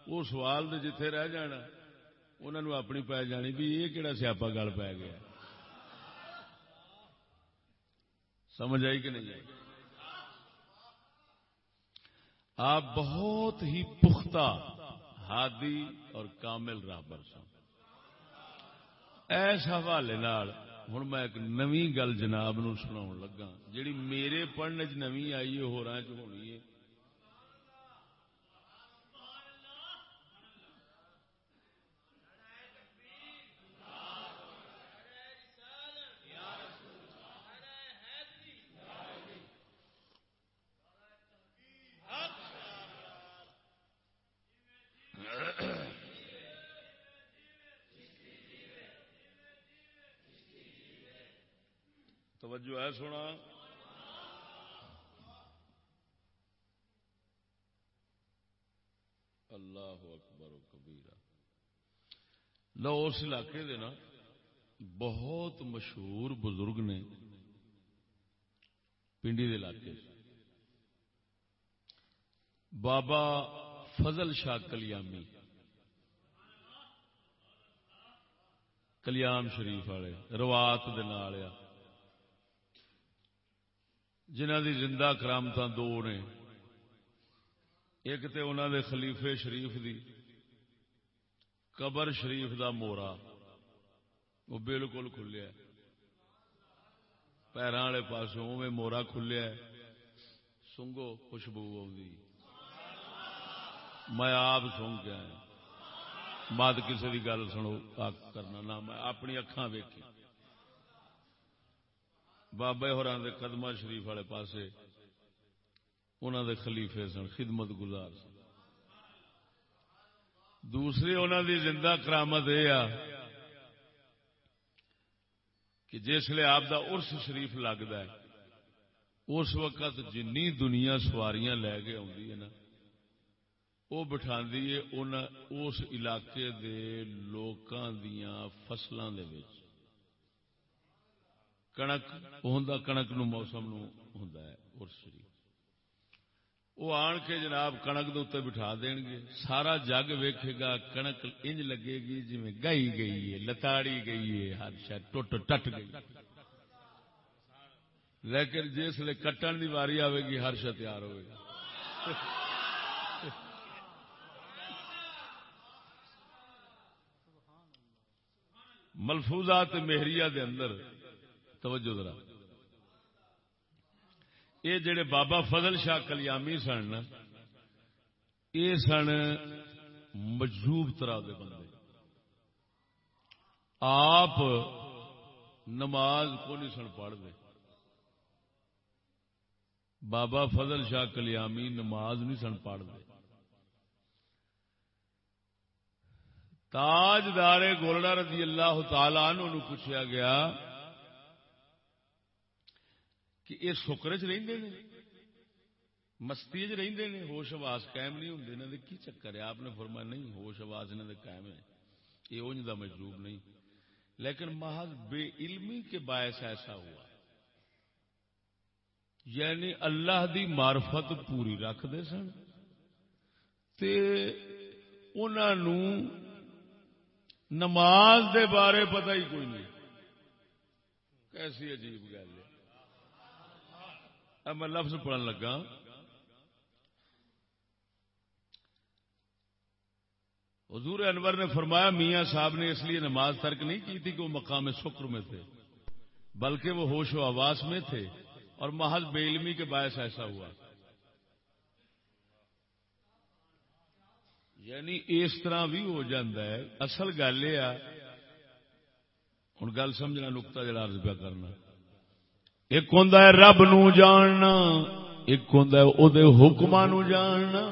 وہ سوال دے جتھے رہ جانا انہوں نے اپنی پی جانی بھی یہ کہڑا سیاپا گل پی گیا؟ سمجھ آئی کہ نہیں آئی؟ آپ بہت ہی پختہ ہادی اور کامل رابر سن۔ اس حوالے ہوں میں ایک نوی گل جناب نو سنا لگا، جیڑی میرے پڑھنے چ نوی آئی ہے ہو ہونی ہے۔ توجہ ہے سونا۔ اللہ اکبر کبیرا لو، اس علاقے دے نا بہت مشہور بزرگ نے پنڈی دے علاقے۔ بابا فضل شاہ کلیامی۔ کلیام شریف والے، روات دے نال جنہ دی زندہ کرامت دو نے، ایک تے انہوں دے خلیفے شریف دی، قبر شریف دا مورا، وہ بالکل کھلیا پیروں والے پاسوں میں مورا کھلیا سنگو خوشبو آئی میں آپ سونگ کے آیا مت کسی کی گل سنو کرنا، نہ میں اپنی اکھان ویکھی بابے ہور قدمہ شریف والے پاسے انہوں دے خلیفے سن، خدمت گزار سن۔ دوسری انہوں دی زندہ کرامت یہ کہ جسے آپ دا ارس شریف لگتا ہے، اس وقت جنی دنیا سواریاں لے کے آدھی ہے نا وہ بٹھا اس علاقے دے لوکاں دیاں فصلوں دے وچ۔ کنک ہوں کنک نو موسم نو ہوں شریف وہ آن کے جناب کنک دے بٹھا دین گے سارا جگ ویکھے گا کنک انج لگے گی جی گئی گئی ہے لتاڑی گئی ہے ہر شاید ٹوٹ ٹٹ گئی لیکن جس لیے کٹن دی واری آئے گی ہر شا تیار ہوئے گا ملفوظات مہریہ دے اندر توجہ ذرا۔ یہ جڑے بابا فضل شاہ کلیامی سن یہ سن مجوب طرح دے بندے۔ آپ نماز کو نہیں سن پڑھتے۔ بابا فضل شاہ کلیامی نماز نہیں سن پڑھتے۔ تاج دارے گولڈا رضی اللہ تعالی عنہ پوچھا گیا کہ یہ سکر چ مستی چ نے، ہوش آواز قائم نہیں ہوں کی چکر ہے؟ آپ نے فرمایا نہیں، ہوش آواز انہوں قائم ہے۔ یہ اونج کا مجروب نہیں۔ لیکن محض بے علمی کے باعث ایسا ہوا۔ یعنی اللہ دی معرفت پوری رکھتے سن۔ تے انہوں نماز دے بارے پتہ ہی کوئی نہیں۔ کیسی عجیب گل ہے۔ اب میں لفظ پڑھن لگا۔ حضور انور نے فرمایا، میاں صاحب نے اس لیے نماز ترک نہیں کی تھی کہ وہ مقام شکر میں تھے، بلکہ وہ ہوش و آواز میں تھے اور محض بے علمی کے باعث ایسا ہوا۔ یعنی اس طرح بھی ہو جاتا ہے۔ اصل گل یہ ہوں گل سمجھنا نکتا جڑا پیا کرنا۔ ایک ہوں رب نو جاننا، ایک ہوں حکم نو جاننا۔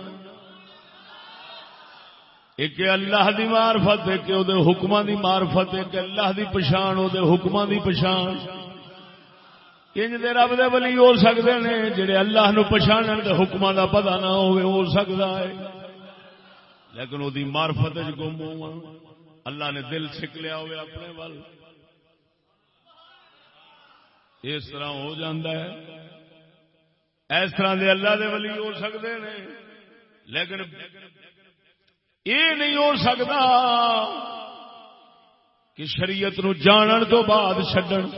ایک اللہ دی مارفت ایک حکم دی مارفت ایک اللہ دی پچھان وہ حکم دی پچھان انج دے رب دے ولی ہو سکتے ہیں جڑے اللہ نو پچھان دے حکم دا پتہ نہ ہو سکتا ہے۔ لیکن وہ مارفت گم ہوا اللہ نے دل سک لیا ہوئے اپنے وال اس طرح ہو ہے۔ اس طرح دے اللہ دے ولی ہو سکتے ہیں۔ لیکن یہ نہیں ہو سکتا کہ شریعت نو جانن تو بعد چڈن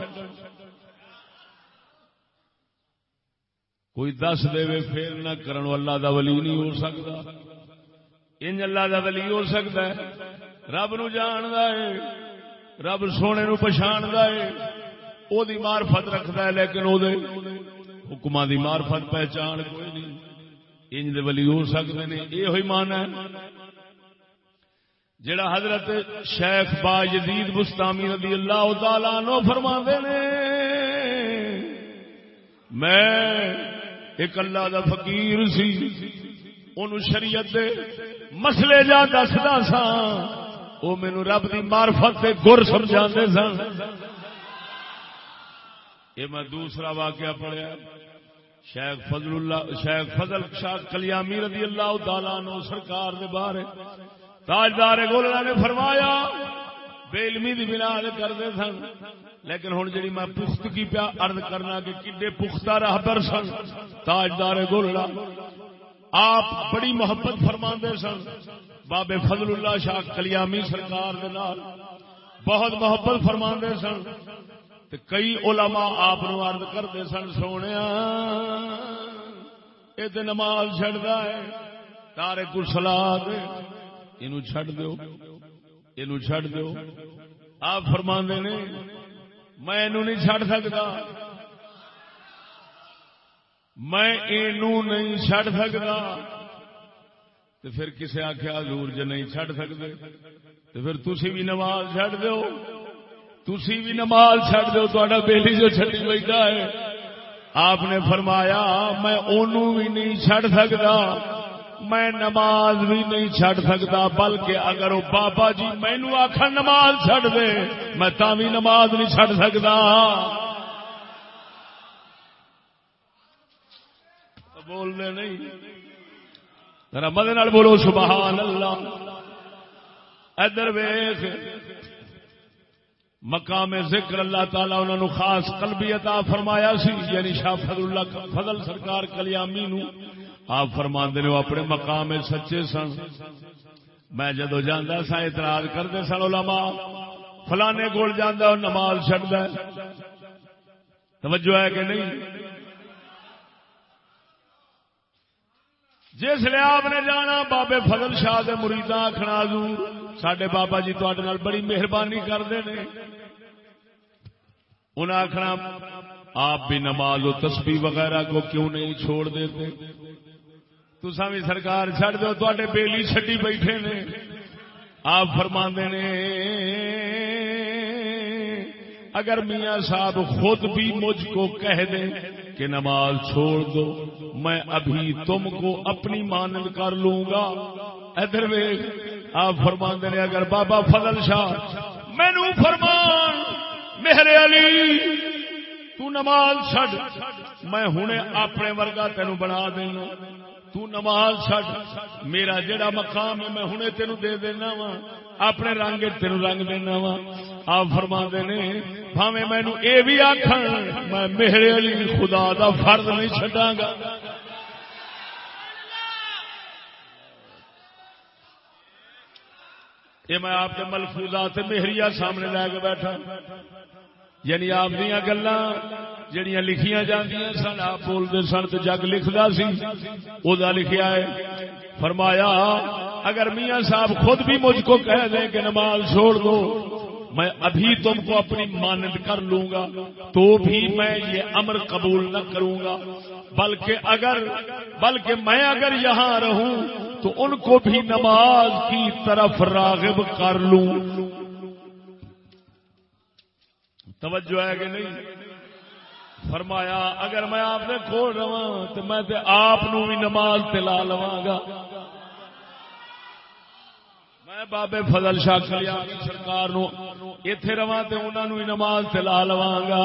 کوئی دس دے پھر نہ کرن اللہ دا ولی نہیں ہو سکتا۔ ان اللہ دا ولی ہو سکتا ہے۔ رب نو جان ہے۔ رب سونے نو پچھان ہے۔ او دی مارفت رکھتا ہے، لیکن او دے حکما دی مارفت پہچان کوئی نہیں۔ انج دے ولی ہو سکتے ہیں یہ ہوئی مان ہے۔ جڑا حضرت شیخ با جدید مستامی رضی اللہ تعالی نو فرما نے، میں ایک اللہ دا فقیر سی ان شریعت دے مسئلے جا دسدا سا وہ مینو رب دی مارفت گر سمجھا سن یہ میں دوسرا واقعہ پڑھیا شیخ فضل اللہ شیخ فضل شاہ کلیامی رضی اللہ تعالیٰ نو سرکار دے بارے تاجدار گولڑا نے فرمایا، بے علمی دی بنا کرتے سن، لیکن ہوں جی میں پختگی پیا ارد کرنا کہ کڈے پختہ راہبر سن تاجدار گولڑا، آپ بڑی محبت فرما سن۔ بابے فضل اللہ شاہ کلیامی سرکار دے نال بہت محبت فرما سن۔ کئی علماء آپ ارد کرتے سن سونے یہ تو نماز چڑھتا ہے، تارے کو سلاد یہ چڈ دو یہ چڈ دو آپ فرما نے، میں نہیں چڈ سکتا میں یہ نہیں چڈ سکتا تو پھر کسے آخیا دور ج جی نہیں چڈ سکتے تو پھر تھی بھی نماز چڈ دو تھی بھی نماز چڈ دو تا بیلی جو چڈی بیٹھا ہے۔ آپ نے فرمایا، میں انہوں بھی نہیں چڈ سکتا میں نماز بھی نہیں چڈ سکتا بلکہ اگر وہ بابا جی مینو آخر نماز چڈ دے، میں تا بھی نماز نہیں چڈ سکتا بولنے نہیں۔ ذرا مدد بولو، سبحان اللہ۔ ادھر ویخ مقام ذکر اللہ تعالیٰ انہوں نے خاص قلبی عطا فرمایا سی یعنی شاہ فضل اللہ، فضل سرکار کلیامی نو۔ آپ فرما نے اپنے مقام سچے سن۔ میں جدو جانا سا، اعتراض کرتے سن علماء، فلانے کول جانا نماز چڑھتا توجہ ہے کہ نہیں؟ جس لیے آپ نے جانا، بابے فضل شاہ کے مریدا آخنا سڈے بابا جی تے بڑی مہربانی کرتے ہیں انہیں آخنا آپ بھی نماز و تسبیح وغیرہ کو کیوں نہیں چھوڑ دیتے؟ تسا بھی سرکار چڑ دو تے بیلی چڈی بیٹھے نے۔ آپ فرما نے، اگر میاں صاحب خود بھی مجھ کو کہہ دیں کہ نماز چھوڑ دو، میں ابھی تم کو اپنی مانند کر لوں گا۔ ادھر آپ فرما نے اگر بابا فضل شاہ مینو فرمان، میرے علی، تو نماز چھڈ، میں ہوں اپنے ورگا تینوں بنا دینا تو نماز چھڈ، میرا جڑا مقام ہے، میں ہوں تینوں دے دینا وا۔ اپنے رنگ تین رنگ دینا وا۔ آپ فرما نے بھاوے مینو یہ بھی آخ میں میرے علی خدا دا فرض نہیں چڈا گا۔ یہ میں آپ کے ملفوظات مہریا سامنے لے کے بیٹھا۔ یعنی آپ دیا گلا جڑیاں لکھیاں جاندیاں سن، آپ بولتے سن تو جگ لکھتا سی۔ وہ لکھیا ہے، فرمایا، اگر میاں صاحب خود بھی مجھ کو کہہ دیں کہ نماز چھوڑ دو میں ابھی تم کو اپنی مانند کر لوں گا، تو بھی میں یہ امر قبول نہ کروں گا۔ بلکہ اگر، بلکہ میں اگر یہاں رہوں، تو ان کو بھی نماز کی طرف راغب کر لوں۔ توجہ ہے کہ نہیں؟ فرمایا، اگر میں آپ نے کھول رہا تو میں تے آپ بھی نماز تلا لوا گا۔ میں بابے فضل شاہ کلیا سرکار اتے رہا تو انہوں نماز تلا لوا گا۔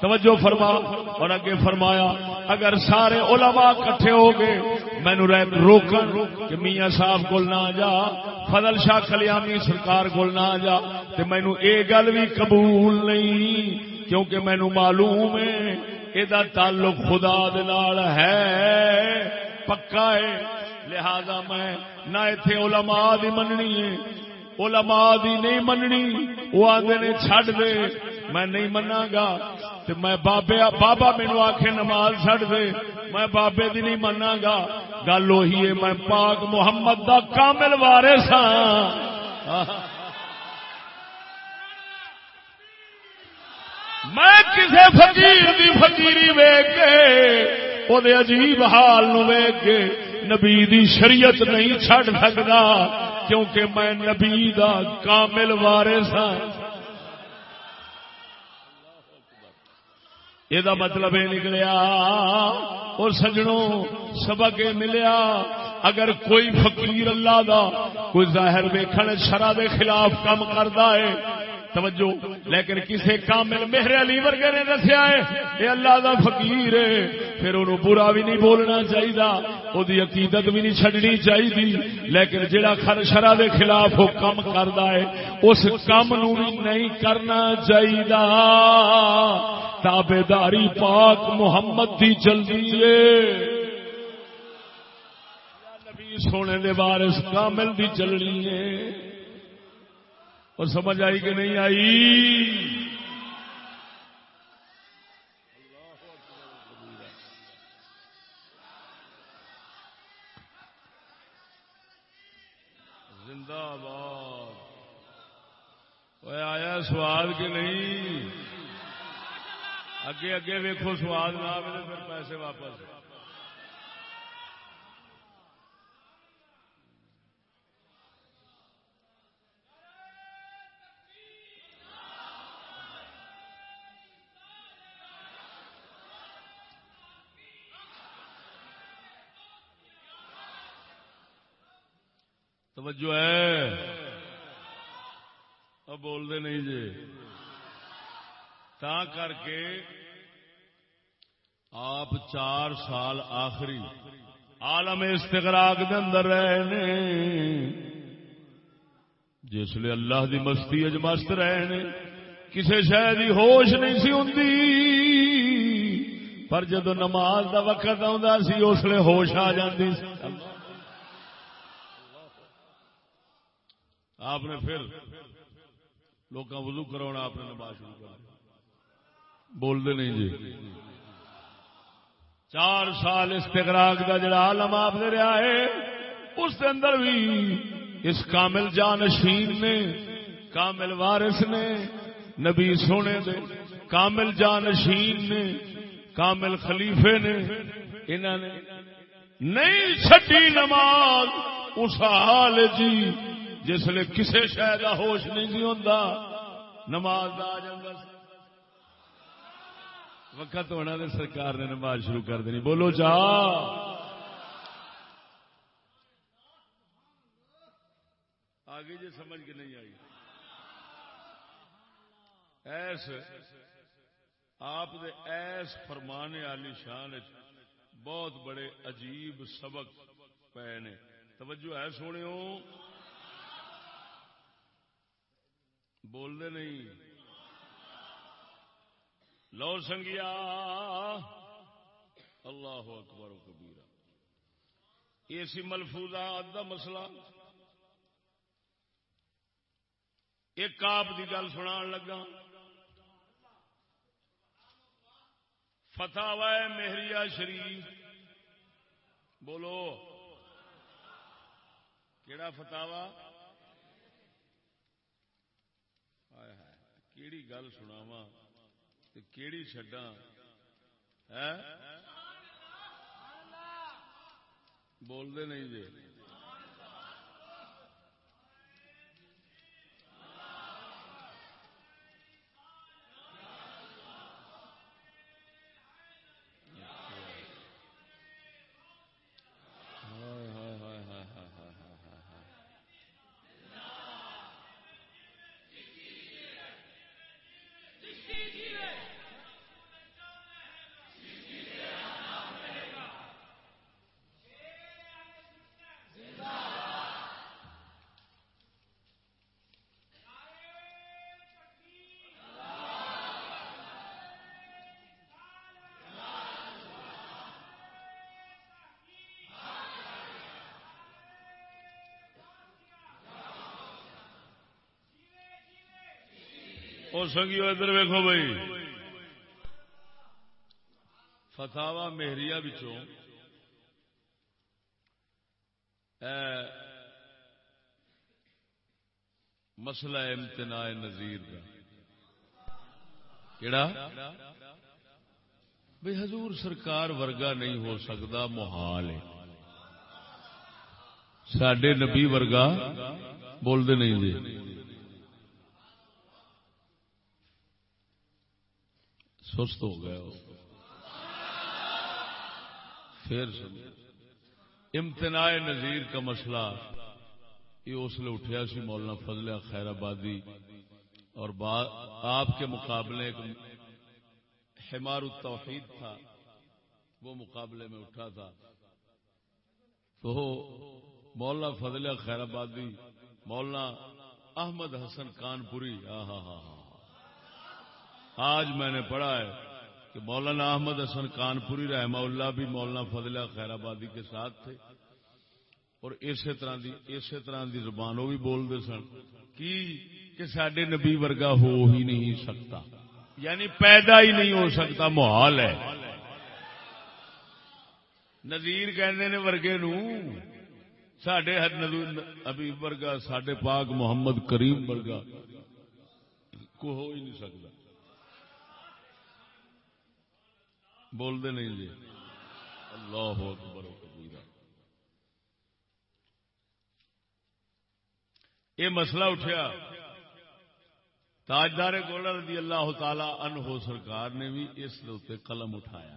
توجہ فرما، اور اگے فرمایا، اگر سارے علماء کٹھے ہو گئے، مینو روکن کہ میاں صاحب کو نہ جا، فضل شاہ کلیامی سرکار کو نہ جا تو مینو یہ گل بھی قبول نہیں، کیونکہ مینو معلوم ہے یہ تعلق خدا دال ہے، پکا ہے۔ لہذا میں نہ اتے علماء دی مننی ہے۔ علماء دی نہیں مننی، وہ آدھے نے چھڈ دے۔ میں نہیں منا گا تے میں بابے بابا مینو آخ نماز چڑ دے۔ میں بابے دی نہیں منا گا گل اہی ہے، میں پاک محمد دا کامل وارے سا ہاں۔ میں کسی فقیر دی فقیری ویگ کے وہ عجیب حال نو ویگ کے نبی دی شریعت نہیں چھڑ سکتا کیونکہ میں نبی دا کامل وارث ہاں۔ یہ مطلب یہ نکلیا اور سجنوں سبق ملیا، اگر کوئی فقیر اللہ دا کوئی ظاہر ویکھن شرع دے خلاف کام کرتا ہے توجہ، لیکن کسی کامل میرے علی ورگے نے دسیا ہے یہ اللہ دا فقیر ہے، پھر انہوں برا بھی نہیں بولنا چاہیے وہ عقیدت بھی نہیں چڈنی چاہیے لیکن جہاں خر شرع دے خلاف وہ کام کرتا ہے، اس کام نو بھی نہیں کرنا چاہیے تابے داری پاک محمد دی چلتی ہے۔ سونے دے بارس کامل دی چلنی ہے۔ اور سمجھ آئی کہ نہیں آئی؟ زندہ باد۔ آیا سواد کہ نہیں؟ اگے اگے ویکو سواد نہ ملے پھر پیسے واپس۔ توجہ ہے۔ اب بول دے نہیں جی۔ تا کر کے آپ چار سال آخری عالم استغراق دے اندر رہے جس لیے اللہ دی مستی اج مست رہے نے۔ کسی شہ دی ہوش نہیں سی ہوں پر جدو نماز دا وقت آتا سی، اس لیے ہوش آ جاتی آپ نے پھر لوگ وضو کرا آپ نے نماز شروع کر بولتے نہیں جی۔ چار سال استغراق کا جڑا عالم آپ نے رہا ہے، اس کے اندر بھی اس کامل جانشین نے، کامل وارث نے، نبی سونے دے، کامل جانشین نے، کامل خلیفے نے انہوں نے نہیں چھٹی نماز، اس حال جی جس لیے کسی شہر کا ہوش نہیں سی ہوتا نماز دا آ وقت ہونا تو سرکار نے نماز شروع کر دینی۔ بولو جا۔ آگے جی سمجھ کے نہیں آئی۔ ایس، آپ دے ایس فرمانے والی شان بہت بڑے عجیب سبق پے نے۔ توجہ ہے سونے بولتے نہیں۔ لو سنگیا۔ اللہ اکبر و کبیرہ۔ یہ سی ملفوظہ دا مسئلہ۔ ایک آپ کی گل سنا لگا۔ فتح مہریا شریف۔ بولو۔ کیڑا فتوا کیڑی گل سناوا کیڑی چڈا بولتے نہیں جی۔ سنگیو ادھر ویکو بھائی۔ فتوا مہری مسئلہ امتنا نظیر کا کیڑا؟ بھائی حضور سرکار ورگا نہیں ہو سکتا محال ہے۔ سڈے نبی ورگا بولتے نہیں جی۔ سست ہو گیا پھر امتناع نظیر کا مسئلہ، یہ اس لیے اٹھیا سی مولانا فضل خیر آبادی۔ اور آپ کے مقابلے حمار التوحید تھا، وہ مقابلے میں اٹھا تھا۔ تو مولانا فضل خیر آبادی، مولانا احمد حسن کانپوری ہاں ہاں ہاں ہاں آج میں نے پڑھا ہے کہ مولانا احمد حسن کانپوری رحمہ اللہ بھی مولانا فضلہ خیر آبادی کے ساتھ تھے۔ اور اسی طرح دی اسی طرح دی زبان وہ بھی بولتے سن۔ کی کہ سڈے نبی ورگا ہو ہی نہیں سکتا۔ یعنی پیدا ہی نہیں ہو سکتا، محال ہے۔ نظیر کہنے ورگے نو سڈے ابھی ورگا سڈے پاک محمد کریم ورگا کو ہو ہی نہیں سکتا۔ بولتے نہیں جی۔ اللہ اکبر کبیرہ۔ یہ مسئلہ اٹھیا۔ تاجدار گولر رضی اللہ تعالی عنہ سرکار نے بھی اس قلم اٹھایا۔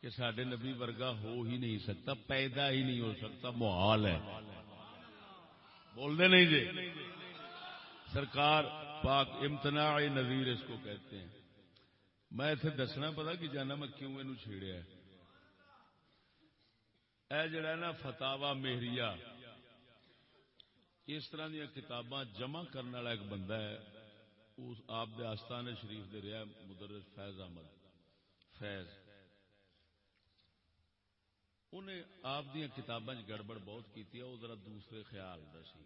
کہ سڈے نبی ورگا ہو ہی نہیں سکتا، پیدا ہی نہیں ہو سکتا، محال ہے۔ بولتے نہیں جی۔ سرکار پاک امتناع نظیر اس کو کہتے ہیں۔ میں اتنے دسنا پتا کہ جانا میں کیوں یہ چھیڑیا اے جڑا نا فتوا مہری اس طرح دیا کتاباں جمع کرنے والا ایک بندہ ہے اس آپ دے آستان شریف دے رہا مدرس فیض احمد۔ فیض۔ انہیں آپ دیا کتاباں گڑبڑ بہت کی وہ ذرا دوسرے خیال دا سی۔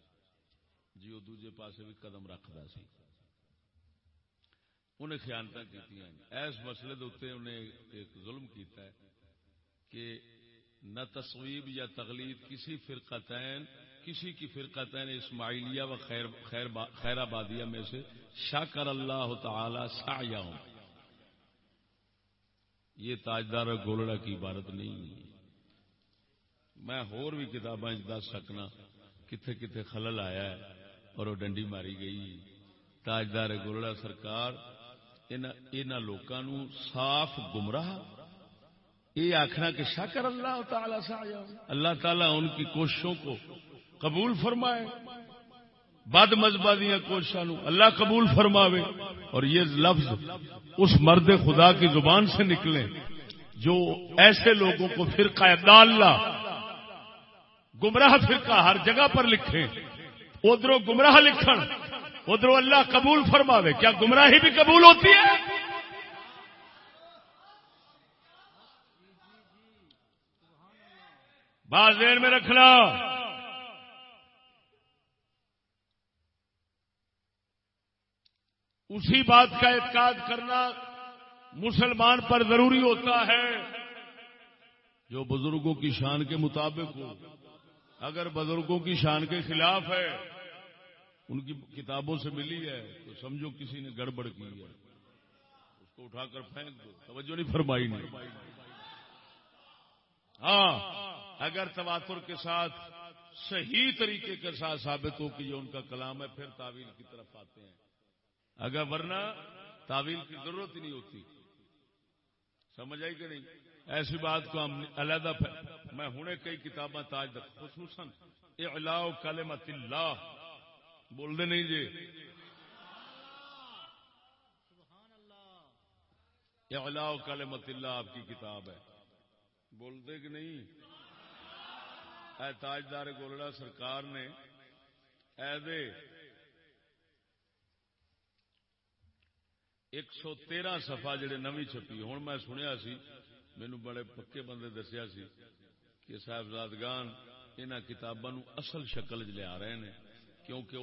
جی وہ دوجے پاسے بھی قدم رکھتا سی۔ انہیں خیانت کی اس مسئلے کے انہیں ایک ظلم کیتا ہے کہ نہ تصویب یا تغلید کسی فرقتین کسی کی فرقتین اسماعیلیہ و خیر خیر, خیر آبادیہ میں سے شاکر اللہ تعالی سایہ یہ تاجدار گولڑا کی عبارت نہیں ہے۔ میں ہور بھی کتابیں دس سکنا کتنے کتنے خلل آیا ہے اور وہ ڈنڈی ماری گئی۔ تاجدار گولڑا سرکار ان لوگوں صاف گمراہ یہ آخنا کہ شکر اللہ تعالی سایہ اللہ تعالیٰ ان کی کوششوں کو قبول فرمائے بد مذہبہ دیا کوششوں اللہ قبول فرماوے اور یہ لفظ اس مرد خدا کی زبان سے نکلے جو ایسے لوگوں کو فرقہ ڈاللہ گمراہ فرقہ ہر جگہ پر لکھے ادھر گمراہ لکھن ادھر اللہ قبول فرماوے۔ کیا گمراہی بھی قبول ہوتی ہے؟ بعض دیر میں رکھنا۔ اسی بات کا اعتقاد کرنا مسلمان پر ضروری ہوتا ہے۔ جو بزرگوں کی شان کے مطابق ہو۔ اگر بزرگوں کی شان کے خلاف ہے ان کی کتابوں سے ملی ہے، تو سمجھو کسی نے گڑبڑ کی ہے۔ اس کو اٹھا کر پھینک دو۔ توجہ نہیں فرمائی نہیں۔ ہاں اگر تواتر کے ساتھ صحیح طریقے کے ساتھ ثابت ہو کہ یہ ان کا کلام ہے، پھر تعویل کی طرف آتے ہیں۔ اگر ورنہ تعویل کی ضرورت ہی نہیں ہوتی۔ سمجھ آئی کہ نہیں؟ ایسی بات کو ہم علیحدہ میں ہوں کئی کتابیں تاج خصوصاً اعلاؤ کلمت اللہ۔ بول دے نہیں جی۔ اعلاؤ کلمت اللہ آپ کی کتاب ہے۔ بول دے کہ نہیں؟ اے تاجدار گولڑا سرکار نے، اے دے، ایک سو تیرہ سفا جڑے نوی چھپی ہوں میں سنیا سی مینو بڑے پکے بندے دسیا سی کہ صاحبزادگان ان کتابوں اصل شکل چ لیا رہے ہیں کیونکہ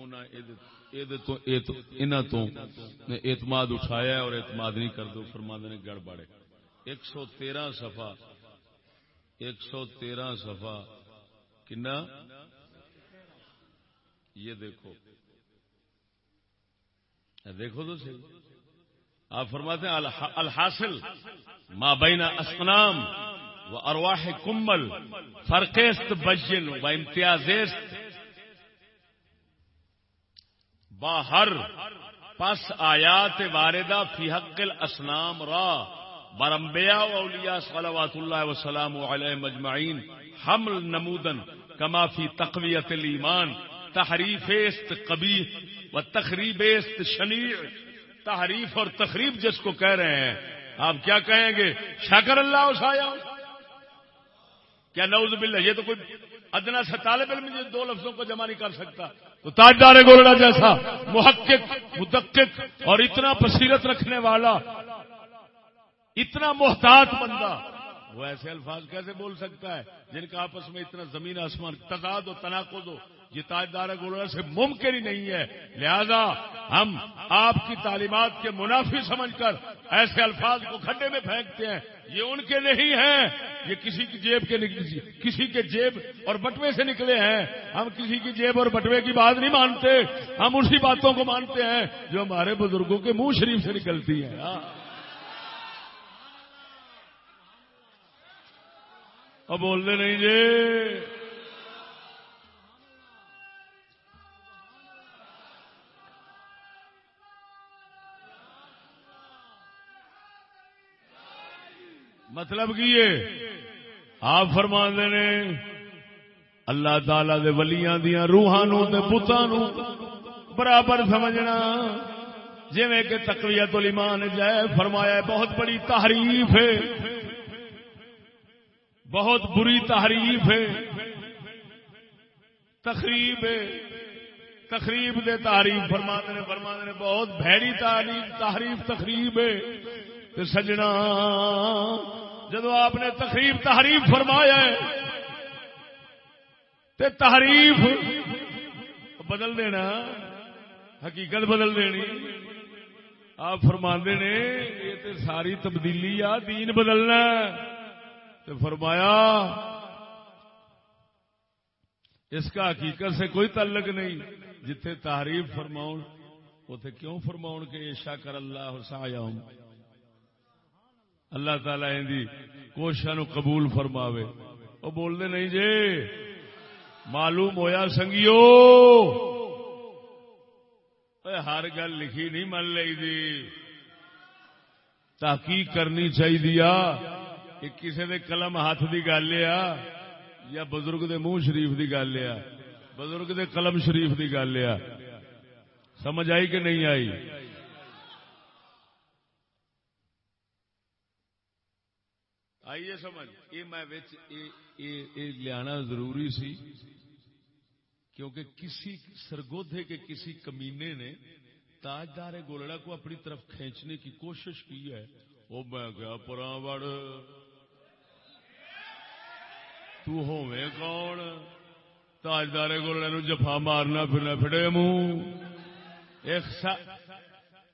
اعتماد اٹھایا اور اعتماد نہیں کر دو فرما نے گڑبڑے ایک سو تیرہ سفا ایک سو تیرہ سفا کنا؟ یہ دیکھو۔ دیکھو تو صحیح۔ آپ فرماتے ہیں الحاصل ما بین اسنام و ارواح کمل فرقست بجن و امتیازست باہر، پس آیات واردہ فی حق الاسنام را برمبیا و اولیاء صلوات اللہ وسلام علیہ مجمعین، حمل نمودن، کما فی تقویت الایمان، تحریف است قبیح و تخریب است شنیع۔ تحریف اور تقریب جس کو کہہ رہے ہیں، آپ کیا کہیں گے؟ شاکر اللہ اسایا کیا نوز باللہ، یہ تو کوئی ادنا سے طالب علم دو لفظوں کو جمع نہیں کر سکتا۔ تو تاجدار گولڑا جیسا، محقق، مدقق، اور اتنا بصیرت رکھنے والا، اتنا محتاط بندہ، وہ ایسے الفاظ کیسے بول سکتا ہے جن کا آپس میں اتنا زمین آسمان، تضاد و تناقض ہو؟ یہ تاجدار گولڑا سے ممکن ہی نہیں ہے۔ لہذا ہم آپ کی تعلیمات کے منافی سمجھ کر ایسے الفاظ کو کھڈے میں پھینکتے ہیں۔ یہ ان کے نہیں ہیں۔ یہ کسی کی جیب کے کسی کے جیب اور بٹوے سے نکلے ہیں۔ ہم کسی کی جیب اور بٹوے کی بات نہیں مانتے۔ ہم اسی باتوں کو مانتے ہیں جو ہمارے بزرگوں کے منہ شریف سے نکلتی ہیں۔ ہاں۔ اب بولنے نہیں جی۔ مطلب کی آپ فرما نے اللہ تعالی دے ولیاں دیا روحان پتان برابر سمجھنا۔ جی کہ تقویت الایمان جائے، فرمایا ہے، بہت بڑی تحریف ہے۔ بہت بری تحریف ہے۔ تقریب ہے۔ تقریب دے تعریف فرما نے فرما نے، بہت بھڑی تعریف تحریف تقریب ہے۔ تے سجنا۔ جدو آپ نے تقریب تحریف فرمایا ہے، تے تحریف بدل دینا، حقیقت بدل دینی۔ آپ فرما نے، یہ تے ساری تبدیلی آ دین بدلنا۔ تے فرمایا، اس کا حقیقت سے کوئی تعلق نہیں۔ جتھے تعریف فرماؤ اتے کیوں فرماؤ کہ ایشا کر اللہ سایا اللہ تعالی کوششوں نو قبول فرماوے۔ وہ بولتے نہیں جی معلوم ہویا سنگیو۔ ہر گل لکھی نہیں من لی دی۔ تحقیق کرنی چاہیے کسی دے قلم ہاتھ دی گل ہے یا بزرگ دے منہ شریف دی گل ہے بزرگ دے قلم شریف دی گل ہے سمجھ آئی کہ نہیں آئی؟ آئیے سمجھ۔ یہ میں لیا ضروری سی کیونکہ کسی سرگودھے کے کسی کمینے نے تاجدار گولڑا کو اپنی طرف کھینچنے کی کوشش کی ہے۔ وہ میں گیا پرا بڑ ہوے کون؟ تاجدار گولڑے نو جفا مارنا پھرنا پھڑے منہ۔ ایک سا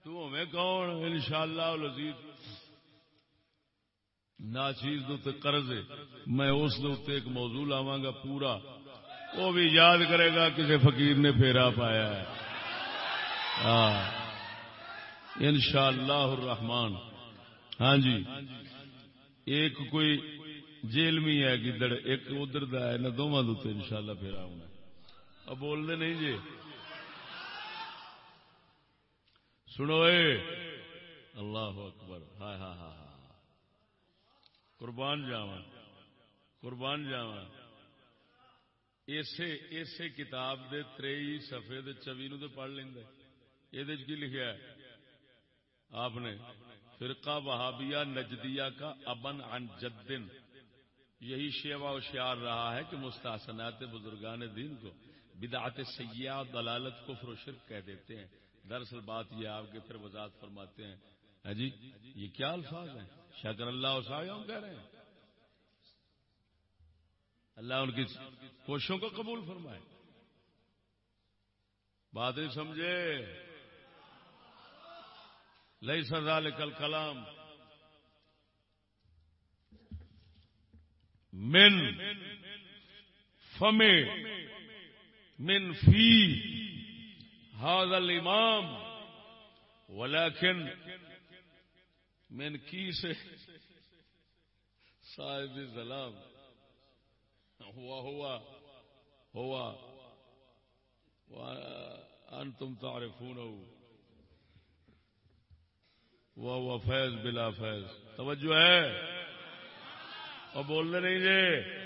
تو ہوے کون؟ انشاءاللہ نا چیز قرض میں اس ایک موضوع لاوا گا پورا۔ وہ بھی یاد کرے گا کسی فقیر نے پھیرا پایا ہے۔ ہاں۔ ان شاء اللہ الرحمان ہاں جی۔ ایک کوئی جیل میں ہے گدڑ، ایک ادھر ہے، نہ دونوں دے ان شاء اللہ پھیرا ہونا اب بولنے نہیں جی۔ سنو اے۔ اللہ اکبر۔ ہائے ہاں ہاں ہاں قربان جاوا قربان جاوا اسے اسے کتاب دے تری سفے چوی نو پڑھ لینا یہ کی لکھا ہے؟ آپ نے فرقہ وہابیہ نجدیہ کا ابن عن جدن۔ یہی شیوا و شعار رہا ہے کہ مستحسنات بزرگان دین کو بدعت سیاح، دلالت کو فروشر کہہ دیتے ہیں۔ دراصل بات یہ آپ کے پھر وضاحت فرماتے ہیں۔ ہاں جی یہ کیا الفاظ ہیں؟ شکر اللہ کہہ رہے ہیں۔ اللہ ان کی کوششوں کو قبول فرمائے۔ بات نہیں سمجھے۔ لئی سزا کل کلام من فمے۔ من فی۔ ہاض الامام۔ ولیکن من کی سے صاحب سلام ہوا ہوا ہوا ان تم تعارفون ہوا ہوا فیض بلا فیض توجہ ہے اور بولنے نہیں جی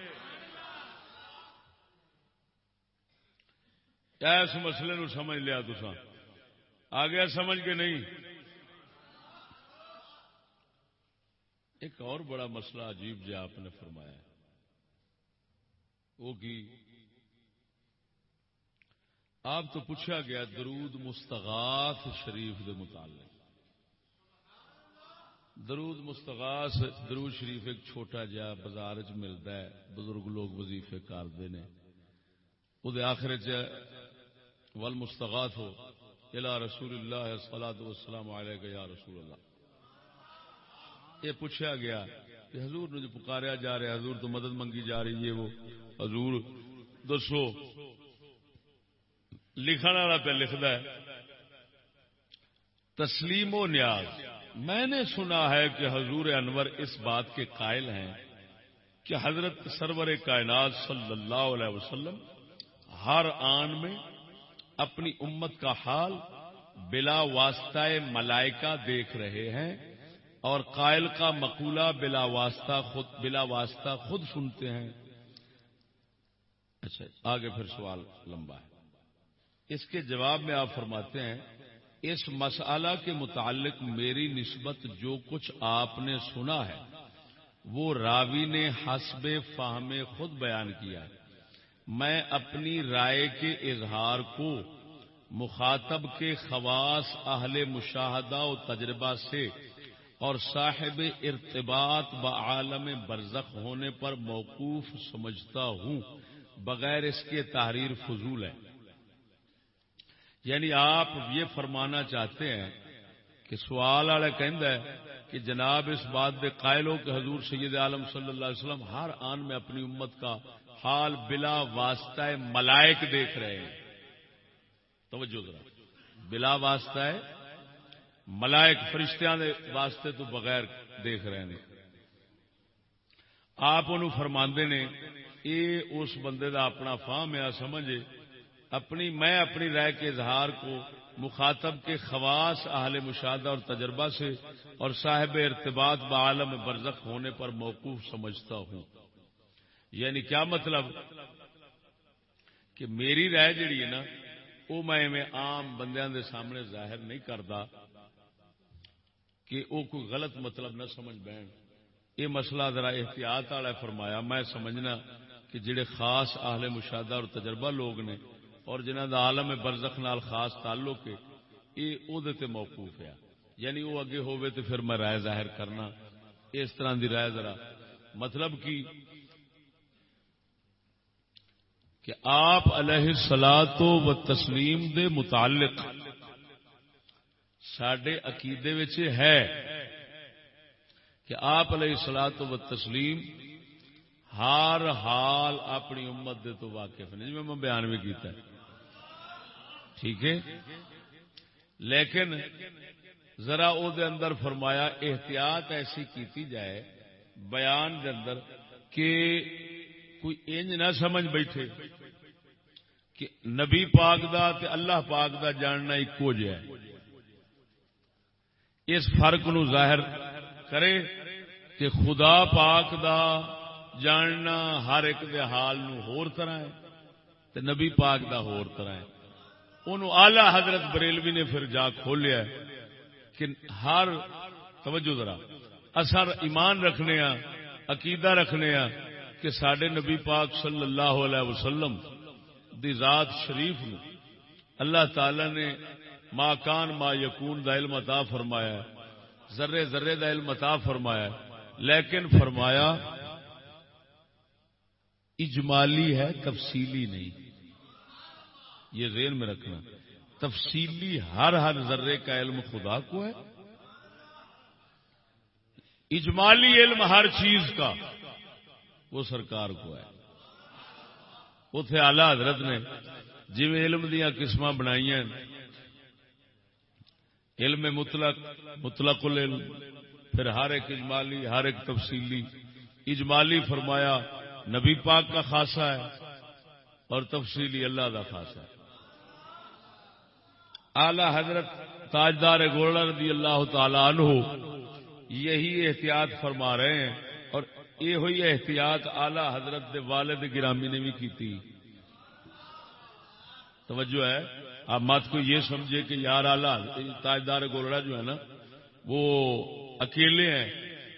اس مسئلے نو سمجھ لیا تو آ گیا سمجھ کے نہیں۔ ایک اور بڑا مسئلہ عجیب جو آپ نے فرمایا وہ کی آپ تو پوچھا گیا درود مستغاث شریف دے متعلق۔ درود مستغاث درود شریف ایک چھوٹا جا بازار چ ملتا ہے، بزرگ لوگ وظیفے کرتے ہیں وہ آخر ول مستغاث ہو الا رسول اللہ سلاد وسلام علیہ یا رسول اللہ۔ یہ پوچھا گیا کہ حضور نے جو پکاریا جا رہا ہے، حضور تو مدد منگی جا رہی ہے وہ۔ حضور، دسو، لکھن والا پہ لکھتا ہے۔ تسلیم و نیاز۔ میں نے سنا ہے کہ حضور انور اس بات کے قائل ہیں کہ حضرت سرور کائنات صلی اللہ علیہ وسلم ہر آن میں اپنی امت کا حال بلا واسطہ ملائکہ دیکھ رہے ہیں۔ اور قائل کا مقولہ بلا واسطہ خود بلا واسطہ خود سنتے ہیں۔ اچھا آگے پھر سوال لمبا ہے۔ اس کے جواب میں آپ فرماتے ہیں، اس مسئلہ کے متعلق میری نسبت جو کچھ آپ نے سنا ہے، وہ راوی نے حسب فہم خود بیان کیا۔ میں اپنی رائے کے اظہار کو مخاطب کے خواص اہل مشاہدہ و تجربہ سے اور صاحب ارتباط بعالم برزخ ہونے پر موقوف سمجھتا ہوں، بغیر اس کے تحریر فضول ہے۔ یعنی آپ یہ فرمانا چاہتے ہیں کہ سوال والے کہ جناب اس بات دے قائل ہو کہ حضور سید عالم صلی اللہ علیہ وسلم ہر آن میں اپنی امت کا حال بلا واسطہ ملائک دیکھ رہے ہیں۔ توجہ ذرا۔ بلا واسطہ ہے ملائک فرشتیاں دے واسطے تو بغیر دیکھ رہے ہیں آپ انہوں فرماندے نے یہ اس بندے دا اپنا فام ہے سمجھے اپنی، میں اپنی رائے کے اظہار کو مخاطب کے خواص اہل مشاہدہ اور تجربہ سے اور صاحب ارتباط بعالم برزخ ہونے پر موقوف سمجھتا ہوں۔ یعنی کیا مطلب؟ کہ میری رائے جڑی ہے نا، وہ میں عام بندیاں دے سامنے ظاہر نہیں کرتا کہ وہ کوئی غلط مطلب نہ سمجھ بین یہ مسئلہ ذرا احتیاط والا فرمایا۔ میں سمجھنا کہ جڑے خاص اہل مشاہدہ اور تجربہ لوگ نے اور جنہ دا عالم برزخ نال خاص تعلق ہے یہ موقوف ہے۔ یعنی وہ اگے ہوئے تو پھر میں رائے ظاہر کرنا۔ اس طرح دی رائے ذرا۔ مطلب کی کہ آپ علیہ سلاد و تسلیم دے متعلق سڈے عقیدے ہے کہ آپ علیہ سلاد و تسلیم ہر حال اپنی امت دے تو واقف نہیں۔ جی میں بیان بھی کیتا ہے۔ ٹھیک ہے؟ لیکن ذرا او دے اندر فرمایا احتیاط ایسی کیتی جائے بیان دے اندر کہ کوئی انج نہ سمجھ بیٹھے کہ نبی پاک دا تے اللہ پاک دا جاننا ایکو جہ اس فرق نو ظاہر کرے کہ خدا پاک دا جاننا ہر ایک دے حال نو ہور طرح ہے تے نبی پاک دا ہور طرح ہے۔ انہوں آلہ حضرت بریلوی نے پھر جا کھولیا کہ ہر، توجہ ذرا، اثر ایمان رکھنے ہاں عقیدہ رکھنے ہاں کہ سڈے نبی پاک صلی اللہ علیہ وسلم دی ذات شریف نے اللہ تعالی نے ما کان ما یقون دا علم عطا فرمایا ذرے ذرے دا علم عطا فرمایا لیکن فرمایا، اجمالی ہے، تفصیلی نہیں۔ یہ ذہن میں رکھنا۔ تفصیلی ہر ہر ذرے کا علم خدا کو ہے۔ اجمالی علم ہر چیز کا وہ سرکار کو ہے۔ اتے آلہ حضرت نے جی علم دیا قسم بنائی علم مطلق مطلق العلم۔ پھر ہر ایک اجمالی، ہر ایک تفصیلی۔ اجمالی فرمایا، نبی پاک کا خاصا ہے اور تفصیلی اللہ کا خاصا ہے۔ اعلی حضرت تاجدار گولڈ رضی اللہ تعالی عنہ یہی احتیاط فرما رہے ہیں اور یہ ہوئی احتیاط اعلی حضرت دے والد گرامی نے بھی کی تھی توجہ ہے۔ آپ مت کو یہ سمجھے کہ یار اعلی تاجدار گولڑا جو ہے نا، وہ اکیلے ہیں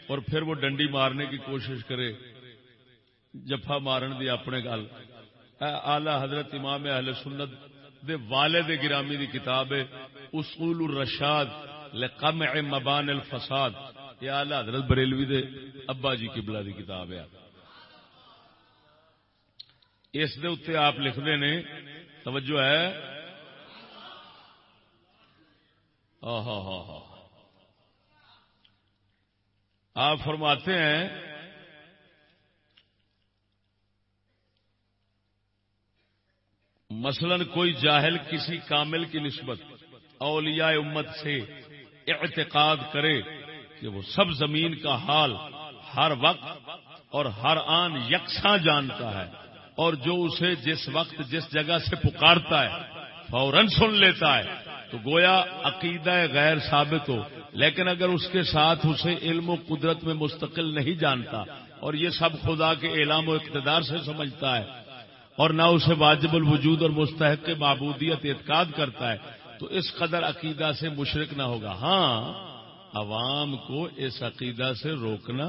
اور پھر وہ ڈنڈی مارنے کی کوشش کرے، جفا مارن دی اپنے گل۔ اعلی حضرت امام اہل سنت دے والد گرامی دی کتاب ہے، اصول الرشاد لقمع مبان الفساد۔ یہ اعلی حضرت بریلوی دے ابا جی قبلہ دی کتاب ہے۔ اس دے اتنے آپ لکھتے نے، توجہ ہے آپ فرماتے ہیں، مثلا کوئی جاہل کسی کامل کی نسبت اولیاء امت سے اعتقاد کرے کہ وہ سب زمین کا حال ہر وقت اور ہر آن یکساں جانتا ہے اور جو اسے جس وقت جس جگہ سے پکارتا ہے فوراً سن لیتا ہے تو گویا عقیدہ غیر ثابت ہو، لیکن اگر اس کے ساتھ اسے علم و قدرت میں مستقل نہیں جانتا، اور یہ سب خدا کے اعلام و اقتدار سے سمجھتا ہے، اور نہ اسے واجب الوجود اور مستحق کے معبودیت اعتقاد کرتا ہے، تو اس قدر عقیدہ سے مشرق نہ ہوگا۔ ہاں عوام کو اس عقیدہ سے روکنا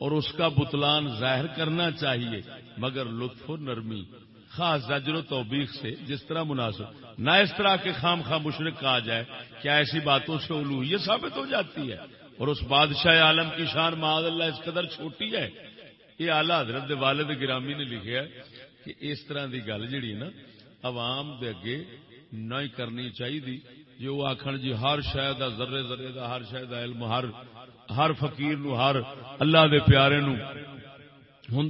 اور اس کا بتلان ظاہر کرنا چاہیے، مگر لطف و نرمی، خاص زجر و توبیخ سے جس طرح مناسب۔ نہ اس طرح کے خام خام مشرق کہا جائے کیا ایسی باتوں سے الو یہ ثابت ہو جاتی ہے۔ اور اس بادشاہ عالم کی شان معاذ اللہ اس قدر چھوٹی ہے۔ یہ آلہ حضرت والد گرامی نے لکھا ہے کہ اس طرح کی گل جہی نا، عوام دے اگے نہ ہی کرنی چاہیے جی وہ آخر جی ہر شہر کا ذرے ذرے کا ہر شہر کا علم، ہر ہر فقیر نو، ہر اللہ دے پیارے نو ہوں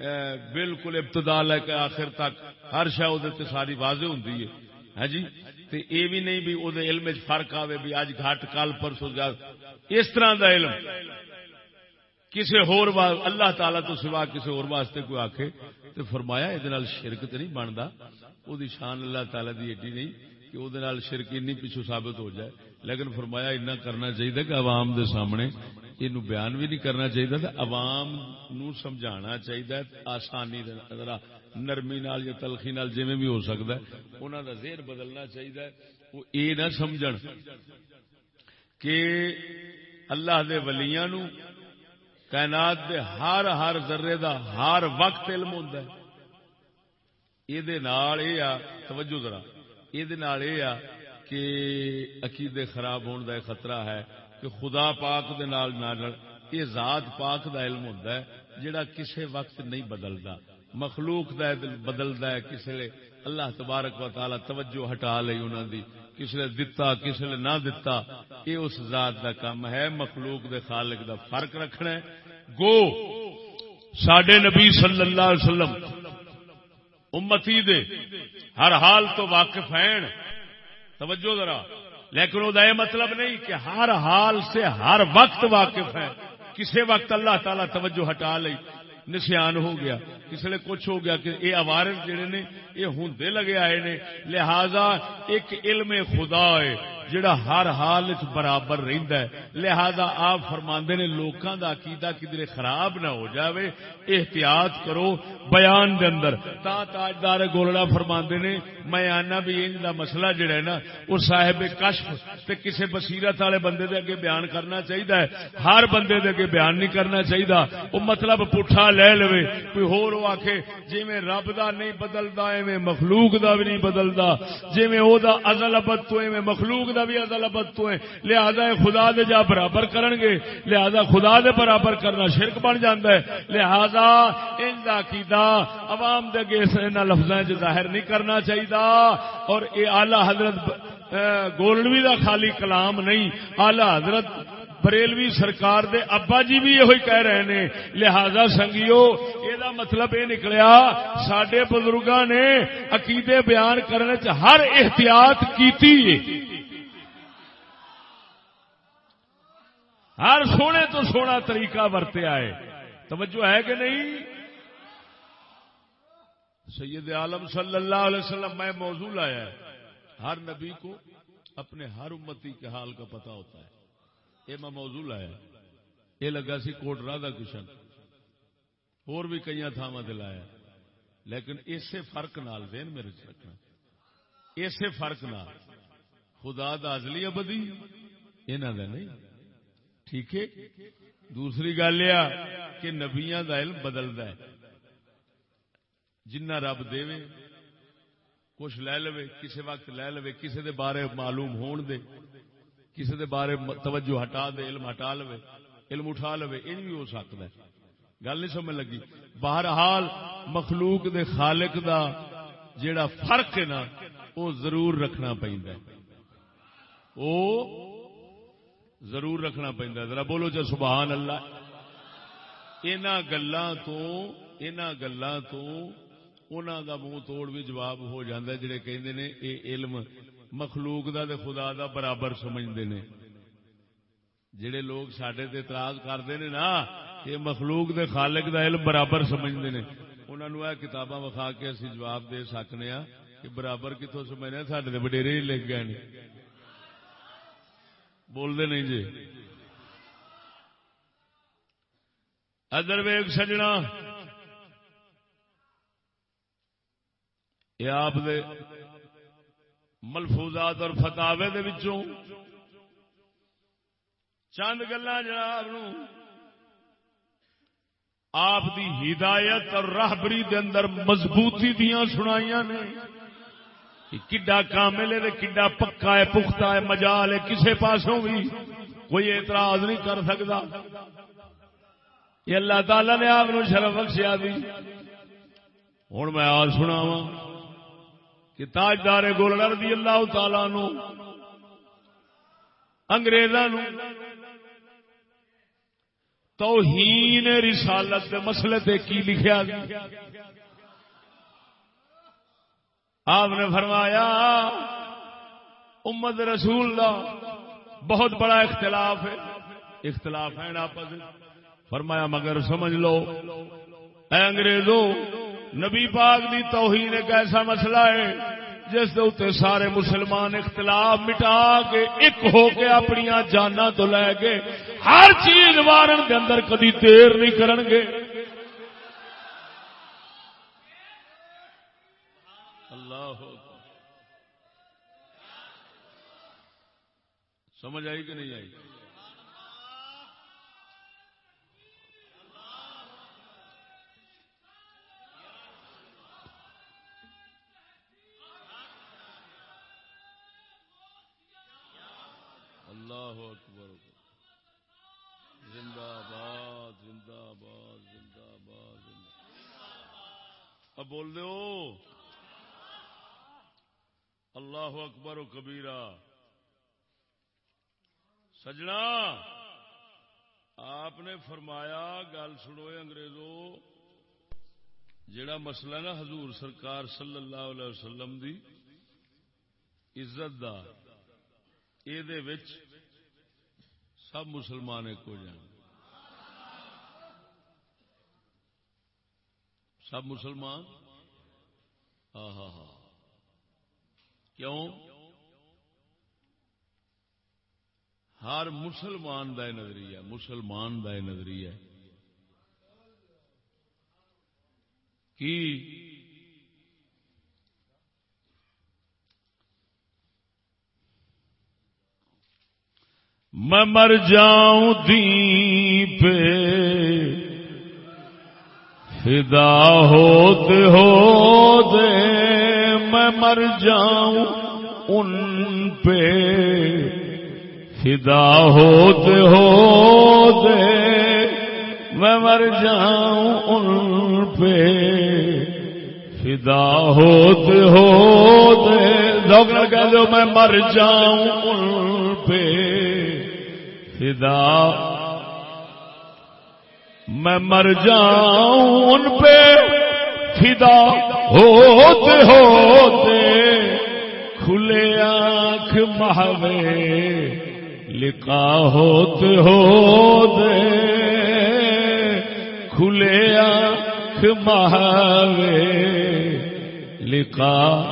بالکل ابتدا لے کے آخر تک ہر شہ ساری واضح ہوں ہے ہاں جی؟ یہ بھی نہیں بھی وہ علم فرق آئے بھی اج گھٹ کل پرسو اس طرح دا علم کسی ہور اللہ تعالی تو سوا کسی اور واسطے کوئی آخے تو فرمایا یہ شرک تو نہیں بنتا وہ شان اللہ تعالی دی ایڈی نہیں کہ وہ شرک این پیچھو ثابت ہو جائے۔ لیکن فرمایا اتنا کرنا چاہیے کہ عوام دے سامنے یہ بیان بھی نہیں کرنا چاہیے عوام نو سمجھانا چاہیے آسانی نرمی نال یا تلخی نال جی بھی ہو سکتا ہے انہوں کا زیر بدلنا چاہیے وہ یہ نہ سمجھ کہ اللہ دے ولیاں نو کائنات دے ہر ہر ذرے دا ہر وقت علم ہوتا ہے یہ توجہ ذرا یہ کہ عقیدے خراب ہونے کا خطرہ ہے کہ خدا پاک دے نال یہ ذات پاک دا علم ہوتا ہے جڑا کسے وقت نہیں بدلتا مخلوق دا بدلتا ہے کسی لے اللہ تبارک و تعالی توجہ ہٹا لی انہوں دی۔ کسی نے دتا کسی نے نہ دتا، یہ اس ذات دا کام ہے۔ مخلوق دے خالق دا فرق رکھنا ہے۔ گو سڈے نبی صلی اللہ علیہ وسلم، امتی دے ہر حال تو واقف ہیں۔ توجہ ذرا۔ لیکن وہ یہ مطلب نہیں کہ ہر حال سے ہر وقت واقف ہے۔ کسی وقت اللہ تعالی توجہ ہٹا لی نسیان ہو گیا۔ کسی لیے کچھ ہو گیا کہ یہ اوارز جڑے نے یہ ہوں لگے آئے نے۔ لہذا ایک علم خدا ہے۔ جڑا ہر حال برابر رہندا ہے۔ لہذا آپ فرماندے نے لوکاں دا عقیدہ کدھر خراب نہ ہو جاوے۔ احتیاط کرو بیان دے اندر۔ تا تاجدار گولڑا فرماندے نے، میں آنا بھی ان دا مسئلہ جڑا ہے نا وہ صاحب کشف تے کسے بصیرت والے بندے دے اگے بیان کرنا چاہیے ہر بندے دے اگے بیان نہیں کرنا چاہیے وہ مطلب پٹھا لے لوے۔ کوئی ہور وہ آکھے جویں رب دا نہیں بدلدا، ایویں مخلوق دا بھی نہیں بدلدا۔ جویں او دا ازل ابد تو ایویں مخلوق دا دا بھی ازل ابد تو ہے۔ لہذا خدا دے جا برابر کرن گے۔ لہذا خدا دے برابر کرنا شرک بن جاندا ہے۔ لہذا ان دا عقیدہ عوام دے گے انہاں لفظاں وچ ظاہر نہیں کرنا چاہیے اور اے اعلی حضرت گولڈوی دا خالی کلام نہیں۔ اعلی حضرت بریلوی سرکار دے ابا جی بھی یہ کہہ رہے ہیں لہذا سنگیو یہ مطلب یہ نکلیا سڈے بزرگاں نے عقیدے بیان کرنے چ ہر احتیاط کیتی ہر سونے تو سونا طریقہ ورتیا ہے توجہ ہے کہ نہیں؟ سید عالم صلی اللہ علیہ وسلم، میں موضوع لایا ہے۔ ہر نبی کو اپنے ہر امتی کے حال کا پتا ہوتا ہے۔ یہ میں موضوع لایا یہ لگا سی کوٹ رادا کشن۔ اور بھی کئی تھاواں دلایا لیکن اسے فرق نال دین میرے رکھنا۔ اسے فرق نال خدا دا ازلی ابدی انہوں نے نہیں۔ ٹھیک ہے؟ دوسری گل یہ کہ نبیا کا علم بدلتا ہے۔ جنہ رب دے کچھ لے لو کسی وقت لے لو کسی دے بارے معلوم ہون دے کسی دے بارے توجہ ہٹا دے، علم ہٹا لو علم اٹھا لو یہ بھی ہو سکتا ہے۔ گل نہیں سمجھ لگی۔ بہرحال مخلوق دے خالق دا جیڑا فرق ہے نا، وہ ضرور رکھنا پہنتا ہے۔ وہ ضرور رکھنا پہنتا ذرا بولو جا سبحان اللہ۔ ان گلوں تو ان گلوں تو انہوں دا منہ توڑ بھی جواب ہو جاتا جڑے کہندے نے اے علم مخلوق دا تے خدا دا برابر سمجھتے نے۔ جڑے لوگ سڈے تے اعتراض کرتے نے نا یہ مخلوق دے خالق دا علم برابر سمجھتے نے۔ انہوں نے کتاباں وکھا کے اسی جواب دے سکنے ہاں کہ برابر کتوں سمجھنے ہاں، سڈے وڈیرے ہی لکھ گئے بولتے نہیں جی۔ ادر ویگ سجنا۔ یہ آپ دے ملفوظات اور فتاوے دے وچوں چند گلا جناب آپ دی ہدایت اور راہبری دے اندر مضبوطی دیا سنائی نے۔ کڈا کامل ہے کڈا پکا ہے، پختہ ہے، مجال ہے، کسے پاسوں بھی کوئی اعتراض نہیں کر سکتا۔ یہ اللہ تعالی نے آپ شرف بخشیا دی۔ ہوں میں آ سنا وا کہ تاجدار گولڈ رضی اللہ تعالی نو، انگریزاں توہین رسالت دے مسئلے تے کی لکھیا آپ نے فرمایا، امت رسول دا بہت بڑا اختلاف ہے۔ اختلاف ہے آپس فرمایا، مگر سمجھ لو، اے انگریزوں نبی پاک دی توہین ایک ایسا مسئلہ ہے، جس دے سارے مسلمان اختلاف مٹا کے ایک ہو کے اپنی جانا تو لے کے ہر چیز مارن کے اندر کدی دیر نہیں کرن گے اللہ سمجھ آئی کہ نہیں آئی؟ اللہ اکبر۔ زندہ باد زندہ باد زندہ باد اب بول دو اللہ اکبر و کبیرا سجنا، آپ نے فرمایا، گل سنو انگریزو جڑا مسئلہ نا حضور سرکار صلی اللہ علیہ وسلم دی عزت دا یہ سب مسلمان ایک ہو سب مسلمان؟ ہاں ہاں ہاں کیوں؟ ہر مسلمان کا نظریہ، مسلمان کا نظریہ کی؟ میں مر جاؤں دین پہ۔ فدا ہوتے ہو دے میں مر جاؤں ان پہ۔ فدا ہوتے ہو دے، میں مر جاؤں ان پہ۔ فدا ہوتے ہو دے۔ ڈاکٹر کہہ دو، میں مر جاؤں ان پہ۔ فدا میں مر جاؤں ان پہ۔ فدا ہوتے ہوتے کھلے آنکھ مہوے۔ لکھا ہوتے ہوتے کھلے آنکھ مہوے لکھا۔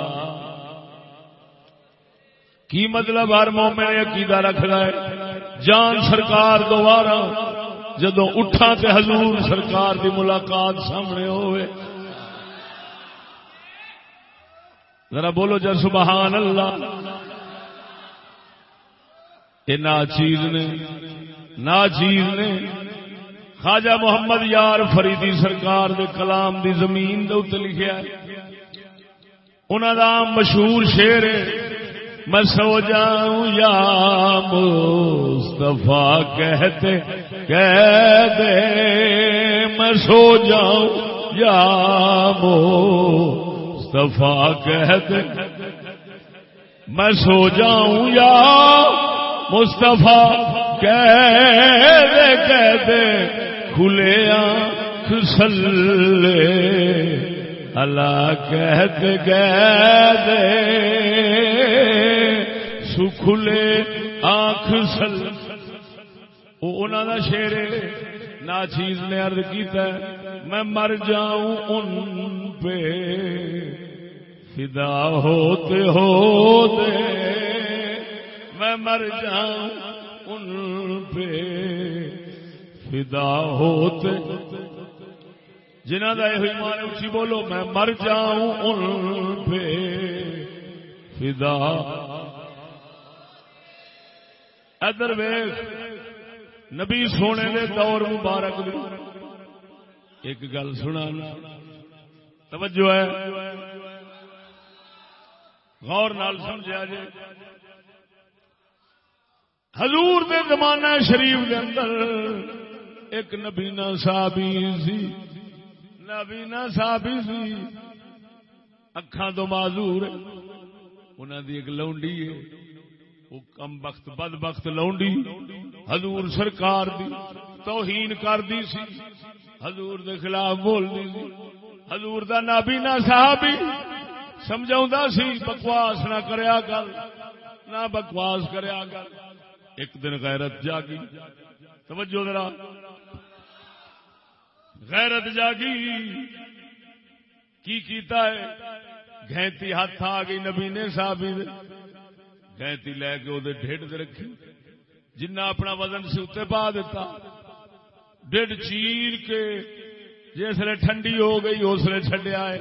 کی مطلب ہر مومن عقیدہ رکھ رہا ہے؟ جان سرکار دوبارہ جدو اٹھا تے حضور سرکار دی ملاقات سامنے ہوئے۔ ذرا بولو جا، سبحان اللہ۔ یہ نا چیز نے، نا چیز نے خواجہ محمد یار فریدی سرکار دے کلام دی زمین دے اتنے انہوں کا مشہور شیر ہے، میں سو جاؤں یا مصطفیٰ کہتے کہہ دے میں سو جاؤں یا مصطفیٰ کہتے، میں سو جاؤں یا مصطفیٰ کہہ دے کھلے آنکھ سلے، اللہ کہتے کہہ دے سکھلے آنکھ سل انہوں کا شیر نا چیز نے ارد کیتا ہے، میں مر جاؤں ان پہ، فدا ہوتے ہوتے۔ میں مر جاؤں، ان پہ فدا ہوتے۔ جنہ کا یہ مان اچھی بولو، میں مر جاؤں، ان پہ فدا۔ ادر ویخ نبی سونے دے دور مبارک دی۔ ایک گل سنا توجہ ہے۔ غور نال سمجھا جائے حضور دے زمانہ شریف دے اندر ایک نبینا صحابی سی، نبینا صحابی سی، اکھاں تو معذور انہاں دی ایک لونڈی ہے۔ وہ کم وقت بد وقت لونڈی۔ حضور سرکار دی توہین کر دی سی۔ حضور دے خلاف بول دی سی۔ حضور دا نابینا صحابی سمجھاؤں سی، بکواس نہ کریا گل، نہ بکواس کریا گل۔ ایک دن غیرت جاگی. توجہ ذرا. غیرت جاگی. کی کیتا ہے؟ گھینتی ہاتھ آ گئی نبی نے صحابی گھینتی لے کے وہ ڈھڈ رکھی. جنہ اپنا وزن سے اتنے پا دیتا. ڈڈ چیر کے جسے ٹھنڈی ہو گئی اسلے چڈیا ہے.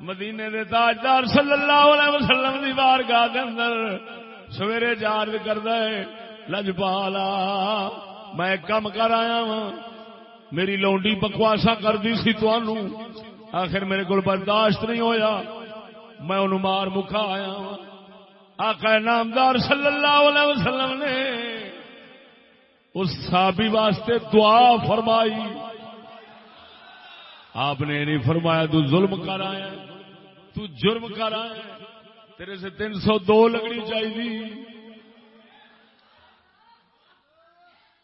مدینے دے تاجدار صلی اللہ علیہ وسلم دی بارگاہ دے اندر سویرے جارج کردا ہے. لجپالا میں کم کر آیا وا میری لونڈی بکواسا کردی سی تانوں آخر میرے کو برداشت نہیں ہویا۔ میں انہوں مار مکا آیا وا آقا نامدار صلی اللہ علیہ وسلم نے اس صحابی واسطے دعا فرمائی۔ آپ نے نہیں فرمایا، تو ظلم کر آیا۔ تو جرم کر آیا۔ تیرے سے تین سو دو لگنی چاہیے۔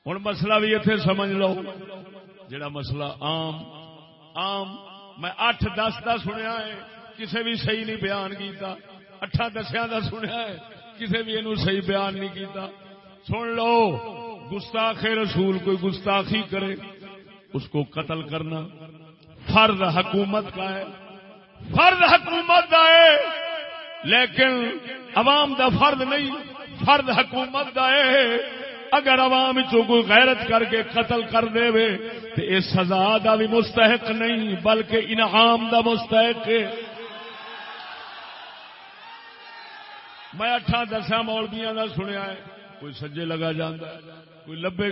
ہوں مسئلہ بھی اتنے سمجھ لو۔ جڑا مسئلہ عام عام، میں اٹھ دس کا سنیا ہے، کسے بھی صحیح نہیں بیان کیتا۔ اٹھا دسیا کا سنیا ہے، کسے بھی یہ صحیح بیان نہیں کیتا۔ سن لو، گستاخ رسول کوئی گستاخی کرے، اس کو قتل کرنا فرض حکومت کا ہے۔ فرض حکومت کا ہے، لیکن عوام دا فرد نہیں فرد حکومت دا ہے۔ اگر عوام کوئی غیرت کر کے قتل کر دے وے تو یہ سزا دا بھی مستحق نہیں، بلکہ انعام دا مستحق ہے۔ میں اٹھا دسا مولبیاں دا سنیا ہے، کوئی سجے لگا جاندہ ہے، کوئی لبے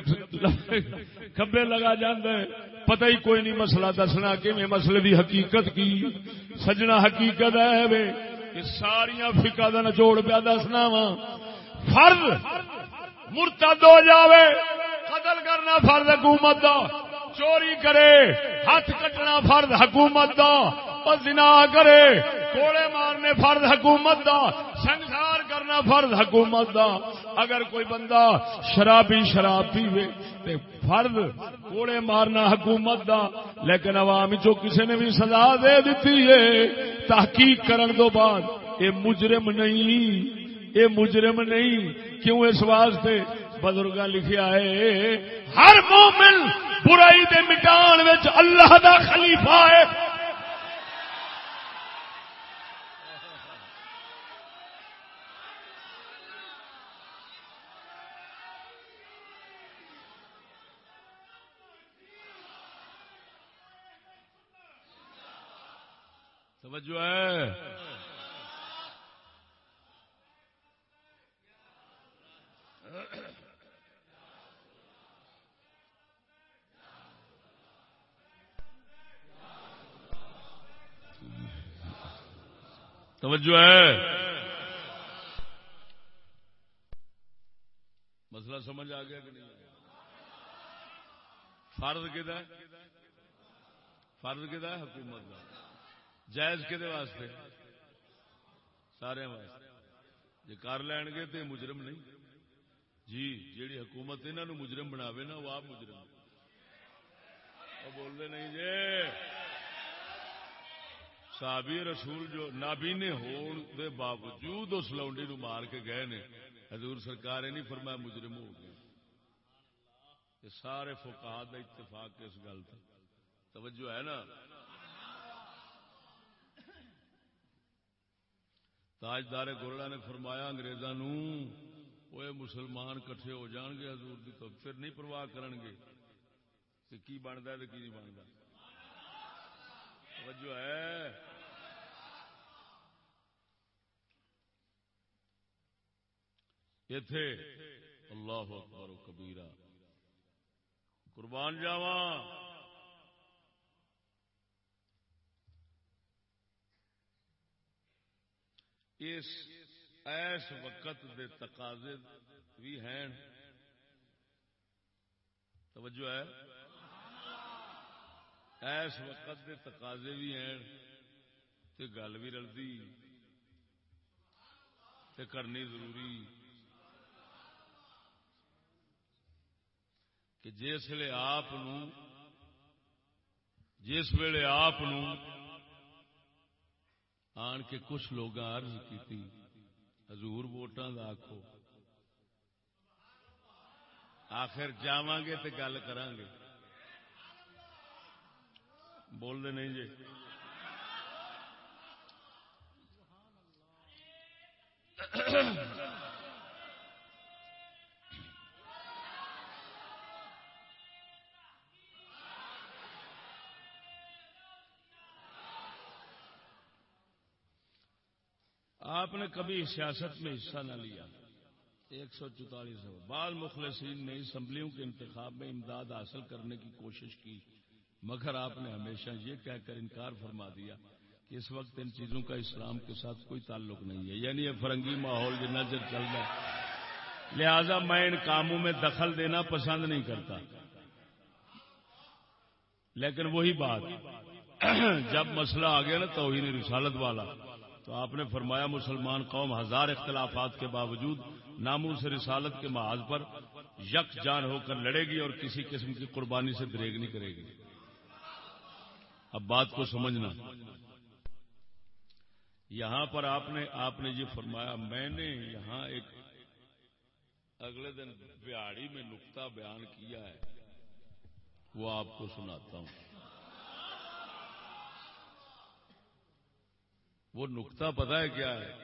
کبے لگا جاندہ ہے۔ پتہ ہی کوئی نہیں مسئلہ دسنا کہ میں مسئلے دی حقیقت کی۔ سجنا حقیقت ہے وے یہ فکا کا نچوڑ پیا دسنا وا فرض مرتد ہو جاوے، قتل کرنا فرض حکومت دا، چوری کرے، ہاتھ کٹنا فرض حکومت دا زنا کرے کوڑے مارنے فرض حکومت دا سنسار کرنا فرض حکومت دا۔ اگر کوئی بندہ شرابی شراب پیوے، تے فرض کوڑے مارنا حکومت دا، لیکن عوام چو کسی نے بھی سزا دے دیتی ہے، تحقیق کرن دو بعد، اے مجرم نہیں۔ اے مجرم نہیں، کیوں اس واسطے؟ بزرگ لکھیا ہے، ہر مومن برائی دے مٹان وچ اللہ دا خلیفہ ہے۔ توجہ ہے؟ توجہ ہے۔ مسئلہ سمجھ آ گیا کہ نہیں؟ فرض کدا فرض کدا حکومت کا جائز کہ واسطے؟ سارے واسطے۔ جی کر لین گے تو مجرم نہیں۔ جی جیڑی حکومت انہوں مجرم بناوے نا، وہ آپ مجرم۔ بولتے نہیں جی۔ صحابی رسول جو نابینے ہون دے باوجود اس لونڈی نو مار کے گئے نے، حضور سرکار نہیں فرمایا مجرم ہو گئے۔ یہ سارے فقہا دا اتفاق اس گل تھا توجہ ہے نا؟ تاجدار گولڑا نے فرمایا انگریزاں نو وہ مسلمان کٹھے ہو جان گے حضور دی تو پھر نہیں پرواہ کرن گے۔ کہ کی بنتا ہے کی نہیں بنتا توجہ ہے۔ تھے۔ اللہ اکبر و کبیرہ۔ قربان جاوا اس ایس وقت دے تقاضے بھی ہیں۔ توجہ ہے۔ ایس وقت دے تقاضے بھی ہیں۔ تے گل بھی رلدی۔ کرنی ضروری۔ کہ جس ویلے آپ جس ویلے آپ آن کے کچھ لوگ عرض کی حضور ووٹان کا آخو آخر جا گے تو گل کر گے۔ بولتے نہیں جی۔ آپ نے کبھی سیاست میں حصہ نہ لیا۔ ایک سو چوتالیس بعض مخلصین نے اسمبلیوں کے انتخاب میں امداد حاصل کرنے کی کوشش کی۔ مگر آپ نے ہمیشہ یہ کہہ کر انکار فرما دیا کہ اس وقت ان چیزوں کا اسلام کے ساتھ کوئی تعلق نہیں ہے۔ یعنی یہ فرنگی ماحول جو نظر چل رہا ہے۔ لہذا میں ان کاموں میں دخل دینا پسند نہیں کرتا۔ لیکن وہی بات۔ جب مسئلہ آ گیا نا توہین رسالت والا تو آپ نے فرمایا مسلمان قوم ہزار اختلافات کے باوجود ناموں سے رسالت کے محاذ پر یک جان ہو کر لڑے گی اور کسی قسم کی قربانی سے دریگ نہیں کرے گی۔ اب بات کو سمجھنا۔ یہاں پر آپ نے آپ نے یہ فرمایا، میں نے یہاں ایک اگلے دن بہاڑی میں نقطہ بیان کیا ہے، وہ آپ کو سناتا ہوں۔ وہ نقطہ پتا ہے کیا ہے؟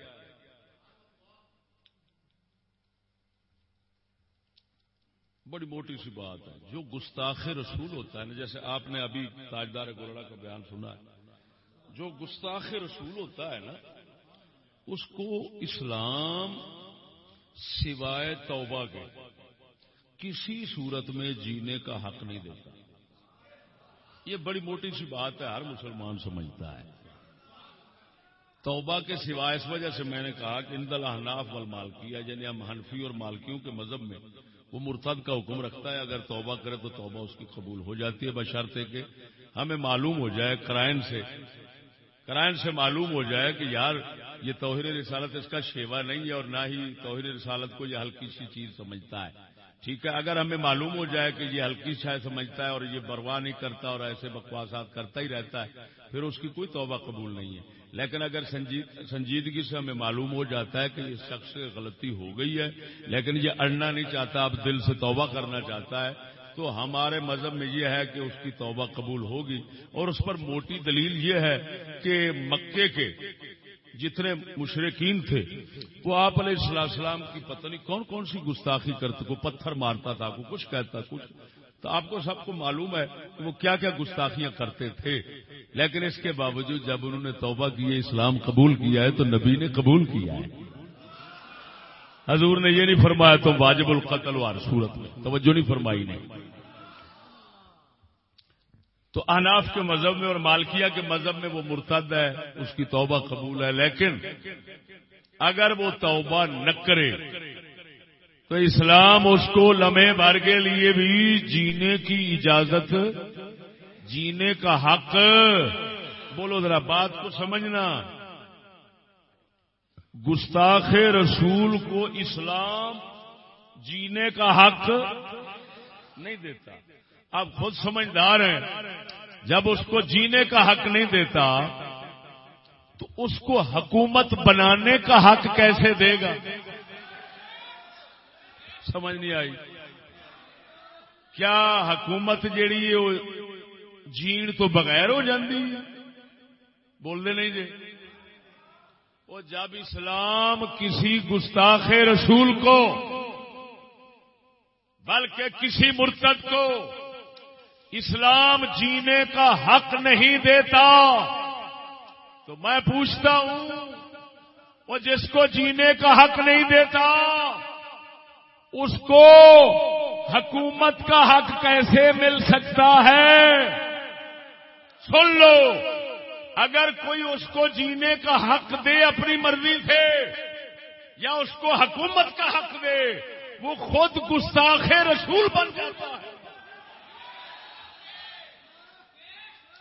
بڑی موٹی سی بات ہے۔ جو گستاخ رسول ہوتا ہے نا، جیسے آپ نے ابھی تاجدار گولڑا کا بیان سنا ہے۔ جو گستاخ رسول ہوتا ہے نا، اس کو اسلام سوائے توبہ کے کسی صورت میں جینے کا حق نہیں دیتا۔ یہ بڑی موٹی سی بات ہے، ہر مسلمان سمجھتا ہے۔ توبہ کے سوائے اس وجہ سے میں نے کہا کہ اندل احناف وال یعنی ہم حنفی اور مالکیوں کے مذہب میں وہ مرتد کا حکم رکھتا ہے، اگر توبہ کرے تو توبہ اس کی قبول ہو جاتی ہے بشرطے کہ ہمیں معلوم ہو جائے کرائن سے کرائن سے معلوم ہو جائے کہ یار یہ توہر رسالت اس کا شیوا نہیں ہے اور نہ ہی توہر رسالت کو یہ ہلکی سی چیز سمجھتا ہے۔ ٹھیک ہے، اگر ہمیں معلوم ہو جائے کہ یہ ہلکی شاید سمجھتا ہے اور یہ بروا نہیں کرتا اور ایسے بکواسات کرتا ہی رہتا ہے پھر اس کی کوئی توبہ قبول نہیں ہے۔ لیکن اگر سنجیدگی سے ہمیں معلوم ہو جاتا ہے کہ یہ شخص سے غلطی ہو گئی ہے، لیکن یہ اڑنا نہیں چاہتا، اب دل سے توبہ کرنا چاہتا ہے، تو ہمارے مذہب میں یہ ہے کہ اس کی توبہ قبول ہوگی۔ اور اس پر موٹی دلیل یہ ہے کہ مکے کے جتنے مشرقین تھے، وہ آپ علیہ السلام کی پتہ نہیں کون کون سی گستاخی کرتے کو پتھر مارتا تھا کو کچھ کہتا کچھ تو آپ کو سب کو معلوم ہے کہ وہ کیا کیا گستاخیاں کرتے تھے۔ لیکن اس کے باوجود جب انہوں نے توبہ کی اسلام قبول کیا ہے، تو نبی نے قبول کیا ہے۔ حضور نے یہ نہیں فرمایا تو واجب القتل وار صورت میں۔ توجہ نہیں فرمائی نہیں تو اناف کے مذہب میں اور مالکیا کے مذہب میں وہ مرتد ہے، اس کی توبہ قبول ہے۔ لیکن اگر وہ توبہ نہ کرے، تو اسلام اس کو لمحے بھر کے لیے بھی جینے کی اجازت جینے کا حق۔ بولو ذرا بات کو سمجھنا۔ گستاخ رسول کو اسلام جینے کا حق نہیں دیتا۔ آپ خود سمجھدار ہیں۔ جب اس کو جینے کا حق نہیں دیتا، تو اس کو حکومت بنانے کا حق کیسے دے گا؟ سمجھ نہیں آئی۔ کیا حکومت جیڑی ہے جین تو بغیر ہو جاتی بول دے نہیں جی وہ جب اسلام کسی گستاخ رسول کو، بلکہ کسی مرتد کو اسلام جینے کا حق نہیں دیتا، تو میں پوچھتا ہوں وہ جس کو جینے کا حق نہیں دیتا، اس کو حکومت کا حق کیسے مل سکتا ہے؟ سن لو۔ اگر کوئی اس کو جینے کا حق دے اپنی مرضی سے، یا اس کو حکومت کا حق دے، وہ خود گستاخ رسول بن جاتا ہے۔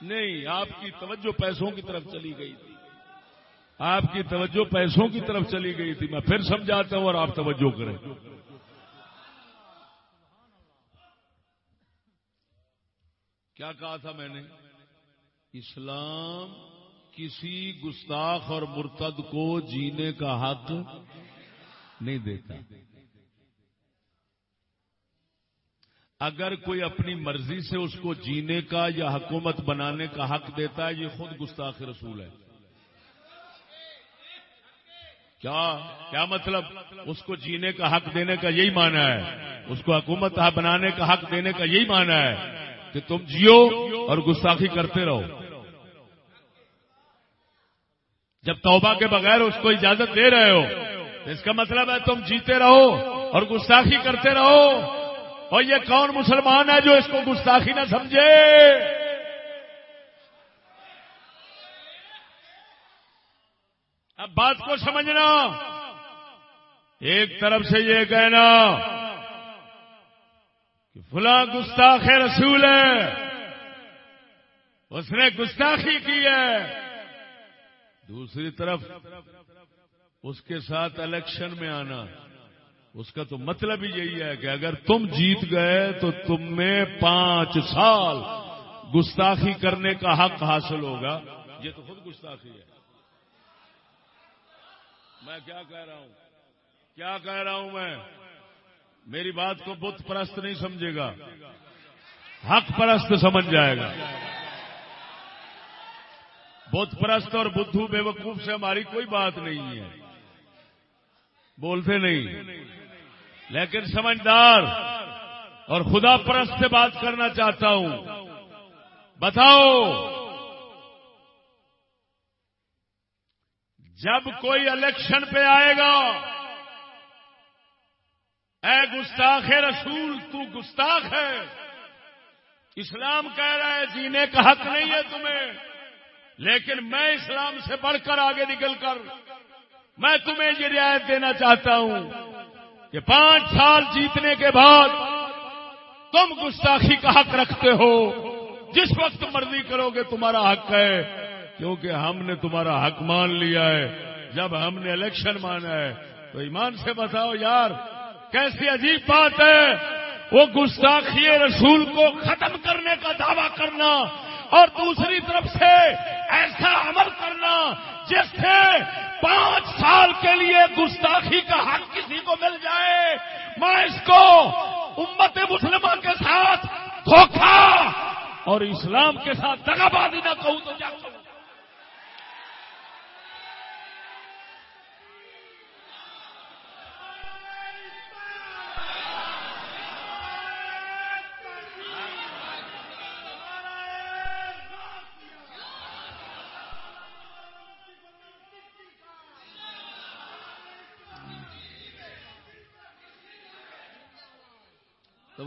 نہیں، آپ کی توجہ پیسوں کی طرف چلی گئی تھی۔ آپ کی توجہ پیسوں کی طرف چلی گئی تھی۔ میں پھر سمجھاتا ہوں اور آپ توجہ کریں۔ کیا کہا تھا میں نے؟ اسلام کسی گستاخ اور مرتد کو جینے کا حق نہیں دیتا۔ اگر کوئی اپنی مرضی سے اس کو جینے کا یا حکومت بنانے کا حق دیتا ہے، یہ خود گستاخ رسول ہے۔ کیا؟ کیا مطلب؟ اس کو جینے کا حق دینے کا یہی مانا ہے۔ اس کو حکومت بنانے کا حق دینے کا یہی مانا ہے۔ کہ تم جیو اور گستاخی کرتے رہو۔ جب توبہ کے بغیر اس کو اجازت دے رہے ہو، تو اس کا مطلب ہے تم جیتے رہو اور گستاخی کرتے رہو۔ اور یہ کون مسلمان ہے جو اس کو گستاخی نہ سمجھے؟ اب بات کو سمجھنا۔ ایک طرف سے یہ کہنا کہ فلاں گستاخ رسول ہے۔ اس نے گستاخی کی ہے۔ دوسری طرف اس کے ساتھ الیکشن میں آنا۔ اس کا تو مطلب ہی یہی ہے کہ اگر تم جیت گئے تو تم میں پانچ سال گستاخی کرنے کا حق حاصل ہوگا۔ یہ تو خود گستاخی ہے۔ میں کیا کہہ رہا ہوں؟ کیا کہہ رہا ہوں میں؟ میری بات کو بت پرست نہیں سمجھے گا۔ حق پرست سمجھ جائے گا۔ بت پرست اور بدھو بے وقوف سے ہماری کوئی بات نہیں ہے۔ بولتے نہیں۔ لیکن سمجھدار اور خدا پرست سے بات کرنا چاہتا ہوں۔ بتاؤ۔ جب کوئی الیکشن پہ آئے گا اے گستاخ رسول، تو گستاخ ہے۔ اسلام کہہ رہا ہے، جینے کا حق نہیں ہے تمہیں۔ لیکن میں اسلام سے بڑھ کر آگے نکل کر میں تمہیں یہ رعایت دینا چاہتا ہوں کہ پانچ سال جیتنے کے بعد تم گستاخی کا حق رکھتے ہو۔ جس وقت مرضی کرو گے تمہارا حق ہے، کیونکہ ہم نے تمہارا حق مان لیا ہے۔ جب ہم نے الیکشن مانا ہے، تو ایمان سے بتاؤ یار کیسی عجیب بات ہے۔ وہ گستاخی رسول کو ختم کرنے کا دعویٰ کرنا اور دوسری طرف سے ایسا عمل کرنا جس سے پانچ سال کے لیے گستاخی کا حق کسی کو مل جائے۔ میں اس کو امت مسلمہ کے ساتھ دھوکھا اور اسلام کے ساتھ دگابازی نہ کہوں تو کیا کہوں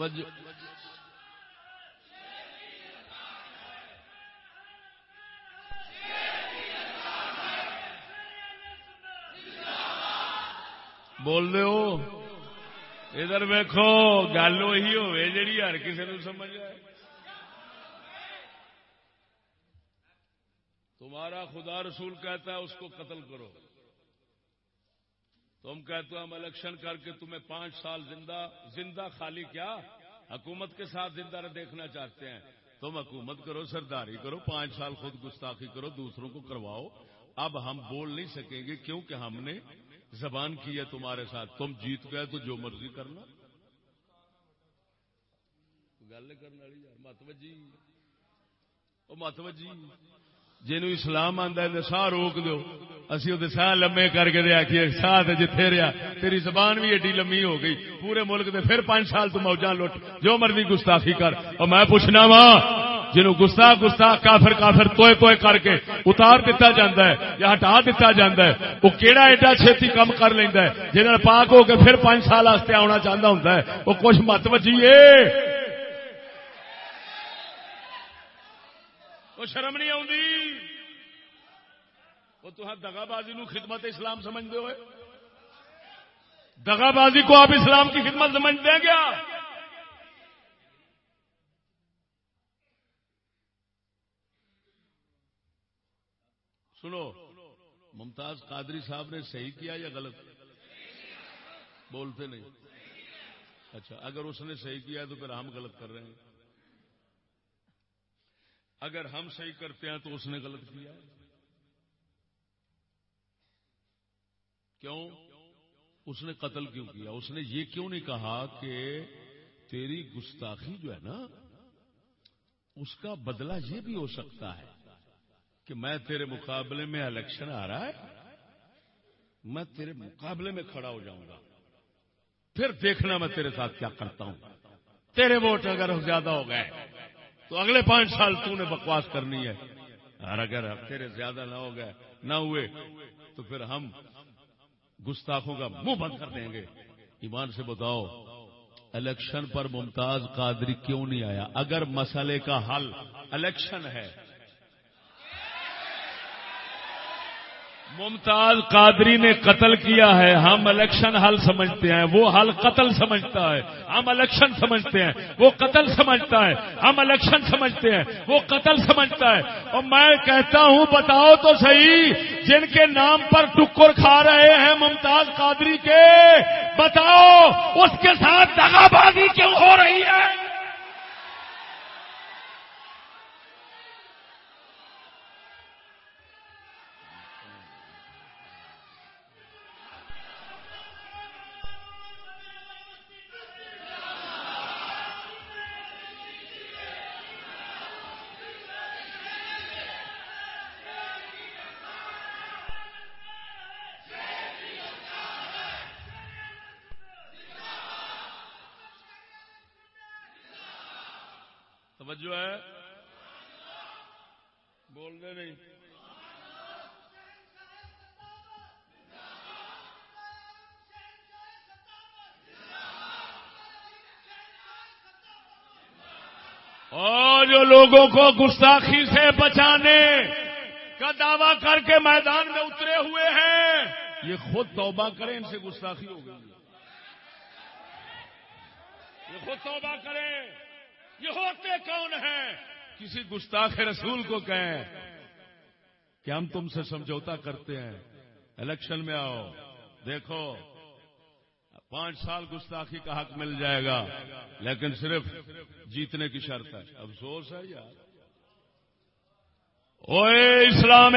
توجہ۔ بول دے ہو۔ ادھر ویکو گل وہی ہوے جیڑی ہر کسی نے سمجھ آئے۔ تمہارا خدا رسول کہتا ہے اس کو قتل کرو۔ تم کہتے ہو ہم الیکشن کر کے تمہیں پانچ سال زندہ زندہ خالی کیا؟ حکومت کے ساتھ زندہ دیکھنا چاہتے ہیں۔ تم حکومت کرو، سرداری کرو، پانچ سال خود گستاخی کرو، دوسروں کو کرواؤ۔ اب ہم بول نہیں سکیں گے کیونکہ ہم نے زبان کی ہے تمہارے ساتھ۔ تم جیت گئے تو جو مرضی کرنا۔ گل کرنے والی متوجی متوجی جن اسلام آتا ہے ساہ روک دو اسی وہ ساہ لمے کر کے آخیے ساہ جتھے رہا تیری زبان بھی ایڈی لمبی ہو گئی۔ پورے ملک دے پھر پانچ سال تو موجہ لٹ۔ جو مرضی گستاخی کر۔ اور میں پوچھنا وا، جنہوں گستا گستا کافر کافر، توئے توئے کر کے اتار دیتا جاتا ہے یا ہٹا دیتا جاتا ہے، وہ کیڑا ایڈا چھتی کم کر لینا ہے جنہیں پاک ہو کے پھر پانچ سال واسطے آنا چاہتا ہوں وہ کچھ مت بچیے وہ شرم نہیں آتی وہ تو ہاں دگا بازی نو خدمت اسلام سمجھتے ہوئے۔ دگا بازی کو آپ اسلام کی خدمت سمجھتے ہیں کیا سنو، ممتاز قادری صاحب نے صحیح کیا یا غلط؟ بولتے نہیں۔ اچھا اگر اس نے صحیح کیا تو پھر ہم غلط کر رہے ہیں۔ اگر ہم صحیح کرتے ہیں تو اس نے غلط کیا۔ کیوں؟ اس نے قتل کیوں کیا؟ اس نے یہ کیوں نہیں کہا کہ تیری گستاخی جو ہے نا، اس کا بدلہ یہ بھی ہو سکتا ہے کہ میں تیرے مقابلے میں الیکشن آ رہا ہے، میں تیرے مقابلے میں کھڑا ہو جاؤں گا۔ پھر دیکھنا میں تیرے ساتھ کیا کرتا ہوں۔ تیرے ووٹ اگر زیادہ ہو گئے۔ تو اگلے پانچ سال تو نے بکواس کرنی ہے۔ اور اگر تیرے زیادہ نہ ہو گئے، نہ ہوئے، تو پھر ہم گستاخوں کا منہ بند کر دیں گے۔ ایمان سے بتاؤ، الیکشن پر ممتاز قادری کیوں نہیں آیا؟ اگر مسئلے کا حل الیکشن ہے ممتاز قادری نے قتل کیا ہے۔ ہم الیکشن حل سمجھتے ہیں۔ وہ حل قتل سمجھتا ہے۔ ہم الیکشن سمجھتے ہیں۔ وہ قتل سمجھتا ہے۔ ہم الیکشن سمجھتے ہیں۔ وہ قتل سمجھتا ہے۔ اور میں کہتا ہوں، بتاؤ تو صحیح، جن کے نام پر ٹکر کھا رہے ہیں ممتاز قادری کے، بتاؤ، اس کے ساتھ دگا بازی کیوں ہو رہی ہے؟ توجہ ہے بول دے نہیں اور جو لوگوں کو گستاخی سے بچانے کا دعوی کر کے میدان میں اترے ہوئے ہیں، یہ خود توبہ کریں، ان سے گستاخی ہو گئی یہ خود توبہ کریں۔ یہ ہوتے کون ہیں؟ کسی گستاخ رسول کو کہیں کہ ہم تم سے سمجھوتا کرتے ہیں، الیکشن میں آؤ، دیکھو، پانچ سال گستاخی کا حق مل جائے گا، لیکن صرف جیتنے کی شرط ہے۔ افسوس ہے یار۔ اوے اسلام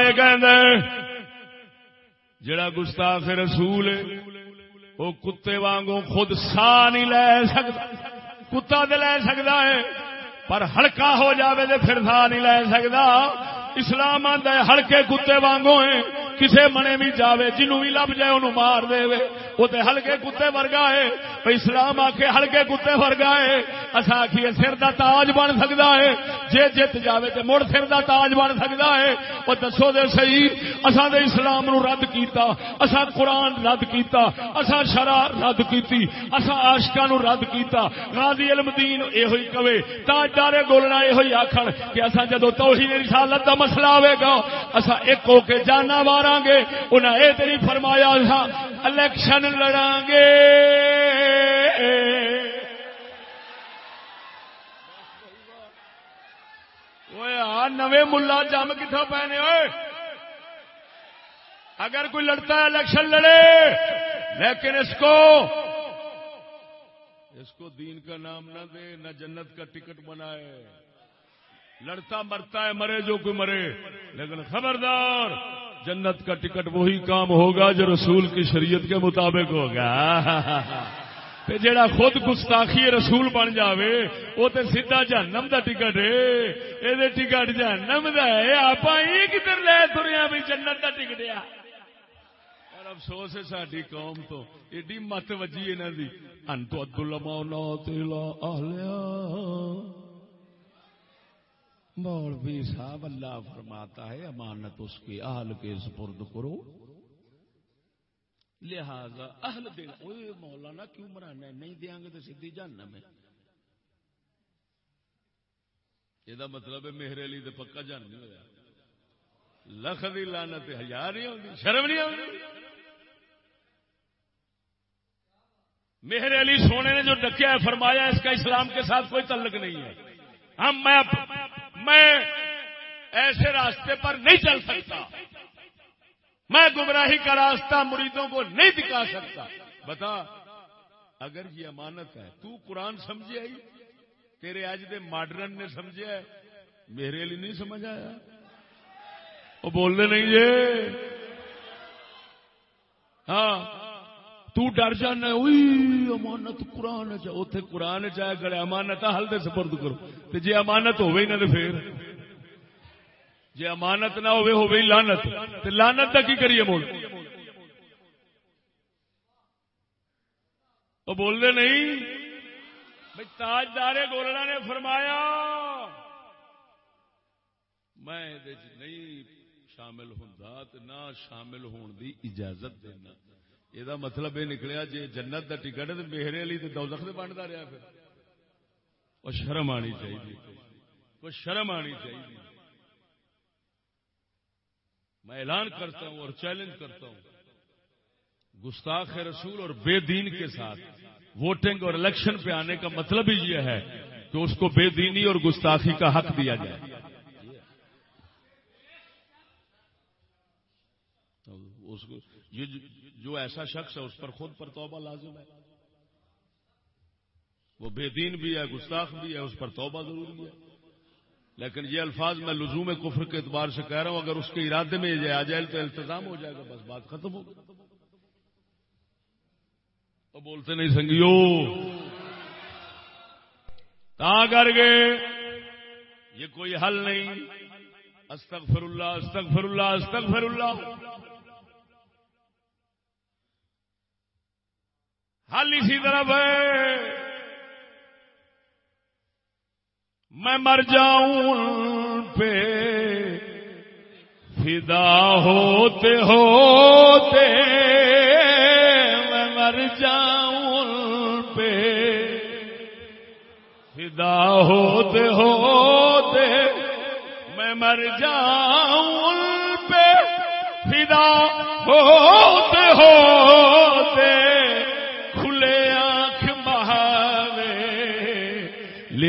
جڑا گستاخ رسول ہے، وہ کتے وانگوں خود سا نہیں لے سکتا۔ کتا دے لے سکتا ہے، پر ہلکا ہو جاوے تو پھر تھا نہیں لے سکتا اسلام آدھا ہلکے کتے وانگو ہیں، کسے منے بھی جاوے، جنوں بھی لب جائے، انہوں مار دے وے۔ وہ تے ہلکے کتے ورگا ہے اسلام آ کے ہلکے کتے ورگا ہے۔ اصا آخیے سر دا تاج بن سکتا ہے، جے جت جاوے تے مڑ سر دا تاج بن سکتا ہے۔ وہ دسو دے صحیح اصا دے اسلام نو رد کیتا اصا قرآن رد کیتا اصا شرع رد کیتی اصا آشکا نو رد کیتا۔ غازی علم دین یہ ہوئی کوے تاج گولنا یہ ہوئی آخر کہ اصا جدو توحید رسالت دا مسئلہ آئے گا اصا ایک ہو کے جانا مارا گے انہیں یہ تو نہیں فرمایا الیکشن لڑا گے نوے ملا جم کتوں پہنے ہوئے۔ اگر کوئی لڑتا ہے الیکشن لڑے، لیکن اس کو اس کو دین کا نام نہ دے، نہ جنت کا ٹکٹ بنائے۔ لڑتا مرتا ہے، مرے جو کوئی مرے، لیکن خبردار جنت کا ٹکٹ وہی کام ہوگا جو رسول کی شریعت کے مطابق ہوگا. جڑا خود گستاخی رسول بن جاوے وہ تو سیدا جہنم دا ٹکٹ ہے۔ یہ ٹکٹ جہنم دا ہے۔ آپ کدھر لے تریا بھی جنت دا ٹکٹ آ اور افسوس ہے ساری قوم تو۔ ایڈی مت وجی انہوں کی انتو ادو لما آلیا مولوی صاحب اللہ فرماتا ہے، امانت اس کی اہل کے سپرد کرو۔ لہذا اہل دین اوے مولانا کیوں مرانا نہیں دیا گے تو سیدھی جانا میں یہ مطلب ہے میرے لیے تو پکا جان نہیں ہوا لکھ دی لانت ہزار نہیں آتی شرم نہیں آتی میرے علی سونے نے جو ڈکیا ہے، فرمایا اس کا اسلام کے ساتھ کوئی تعلق نہیں ہے۔ ہم، میں میں ایسے راستے پر نہیں چل سکتا۔ میں گمراہی کا راستہ مریدوں کو نہیں دکھا سکتا۔ بتا، اگر یہ امانت ہے، تو قرآن سمجھے آئی؟ تیرے آج دے ماڈرن نے سمجھے ہے میرے لیے نہیں سمجھ آیا؟ وہ بولنے نہیں یہ ہاں۔ تو ڈر جانا امانت قرآن اتے قرآن چاہے گڑے امانت ہل دے سپرد کرو۔ تے جے امانت ہوئی نہ پھر۔ جے امانت نہ ہوئے ہوئے لانت تے لانت کا کی کریے بول وہ بولتے نہیں؟ بھائی تاجدار گولڑا نے فرمایا، میں نہیں شامل ہوں نہ شامل ہون دی اجازت دینا۔ یہ مطلب یہ نکلیا جی جنت کا ٹکٹ تو میرے علی تو دولت بنتا رہا پھر وہ شرم آنی چاہیے وہ شرم آنی چاہیے میں اعلان کرتا ہوں اور چیلنج کرتا ہوں گستاخ رسول اور بے دین کے ساتھ ووٹنگ اور الیکشن پہ آنے کا مطلب ہی یہ ہے کہ اس کو بے دینی اور گستاخی کا حق دیا جائے اس کو جو ایسا شخص ہے، اس پر خود پر توبہ لازم ہے۔ وہ بے دین بھی ہے، گستاخ بھی ہے، اس پر توبہ ضروری ہے۔ لیکن یہ الفاظ میں لزوم کفر کے اعتبار سے کہہ رہا ہوں، اگر اس کے ارادے میں یہ آ جائے تو التظام ہو جائے گا، بس بات ختم ہوگی تو بولتے نہیں سنگیو۔ کر گئے۔ یہ کوئی حل نہیں۔ استغفر اللہ استغفر اللہ استغفر اللہ۔ حل اسی طرف ہے۔ میں مر جاؤں پہ۔ فدا ہوتے ہوتے میں مر جاؤں پہ۔ فدا ہوتے ہوتے میں مر جاؤں پہ۔ فدا ہوتے ہوتے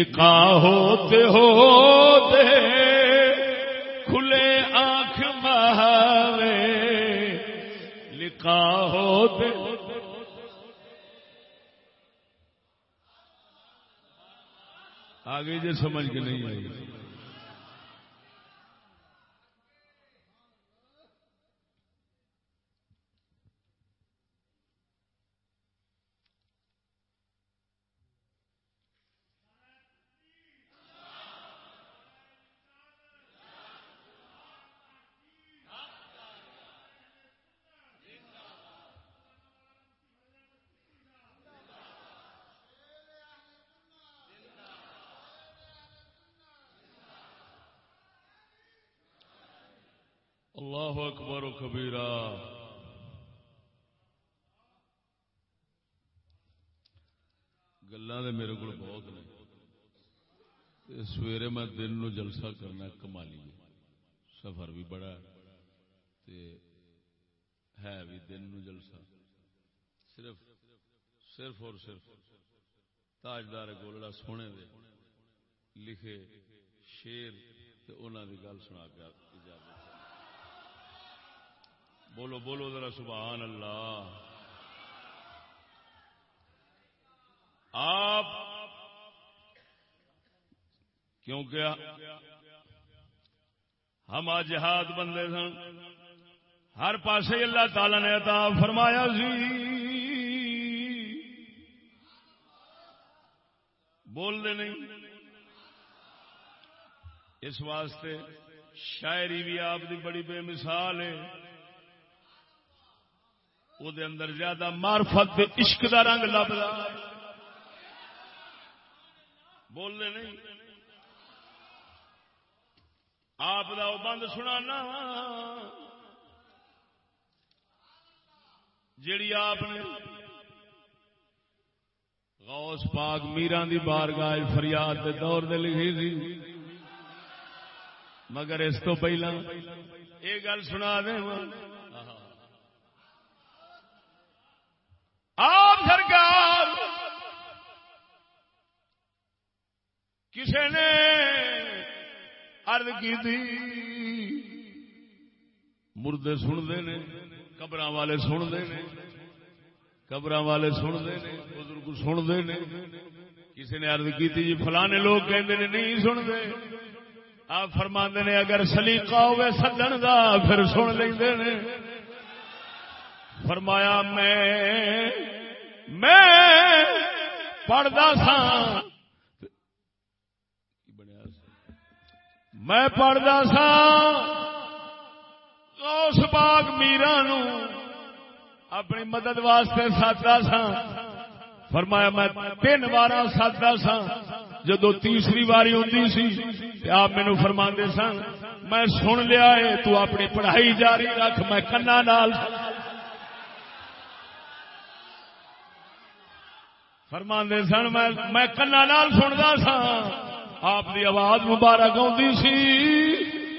لکھا ہوتے ہوتے کھلے آنکھ بہارے لکھا ہوتے آگے جو سمجھ کے نہیں آئی اللہ اکبر و کبیرہ۔ گلا میرے کو بہت نے۔ سویرے میں دن نو جلسہ کرنا کمالی سفر بھی بڑا ہے۔ بھی دن نو جلسہ۔ صرف صرف اور صرف تاجدار گولڑا سونے دے لکھے شیر انہوں کی گل سنا کے اجازت۔ بولو بولو ذرا سبحان اللہ۔ آپ کیونکہ ہم جہاد بندے سن، ہر پاسے اللہ تعالی نے عطا فرمایا سی۔ بول دے نہیں۔ اس واسطے شاعری بھی آپ دی بڑی بے مثال ہے۔ وہ اندر زیادہ مارفت عشق دا رنگ لبدا بولنے نہیں آپ دا وہ بند سنا جیڑی آپ نے غوث پاک میران دی بارگاہ فریاد دے دور دے لکھی تھی مگر اس تو پہلا یہ گل سنا دے آپ سرکار کسی نے ارد کی تھی؟ مردے سنتے نے قبر والے سنتے نے قبر والے سنتے نے، بزرگ سنتے نے۔ کسی نے ارد کی جی فلانے لوگ کہتے ہیں نہیں سنتے۔ آپ فرما نے، اگر سلیقہ ہوئے سدن کا پھر سن لیں فرمایا میں میں پڑھتا سا میں پڑھتا سا اس باغ میرا نو اپنی مدد واسطے ساتتا سا فرمایا میں تین بار ساتتا سا جدو تیسری باری ہوں سی آپ مینو فرما سن، میں سن لیا ہے تو اپنی پڑھائی جاری رکھ، میں کنا نال فرما سن، میں کنا نال سنتا سا آپ کی آواز مبارک آتی سی۔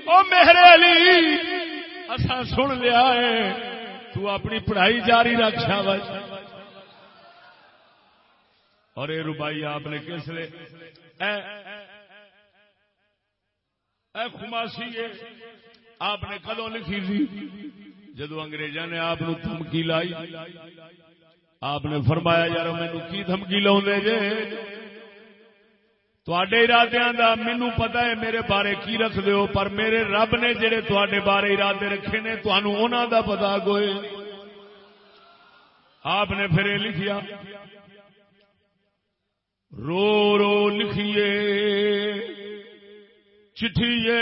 او میرے علی اصا سن لیا ہے۔ تو اپنی پڑھائی جاری رکھ شابش اور یہ روبائی آپ نے کس لے اے خماسی آپ نے کدو لکھی تھی جدو انگریزوں نے آپ دھمکی لائی۔ آپ نے فرمایا، یار مینو کی دھمکی لاؤ جے? تے ارادے کا مینو پتا ہے میرے بارے کی رکھ دیو پر میرے رب نے جڑے تے بارے ارادے رکھے نے انہوں دا پتا کوئی آپ نے پھر لکھیا، رو رو لکھیے، چٹھیے،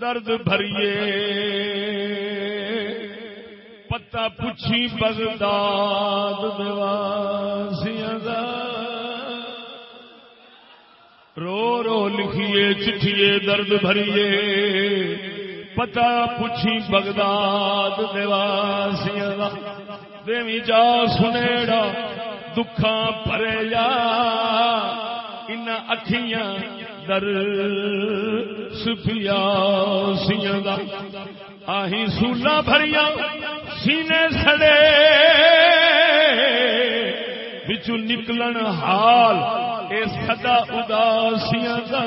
درد بھریے۔ پتا پوچھی بغداد دواسیاں رو رو لکھیے، چٹھیے، درد بھریے۔ پتا پوچھی بغداد دیواسیاں دیوی جا سنےڑا دکھا پرے جا۔ ان اکھیاں در سفیا سیاں دا۔ آہی سولا بھریا سینے سڑے بچو نکلن حال، اے سدا اداسیاں دا،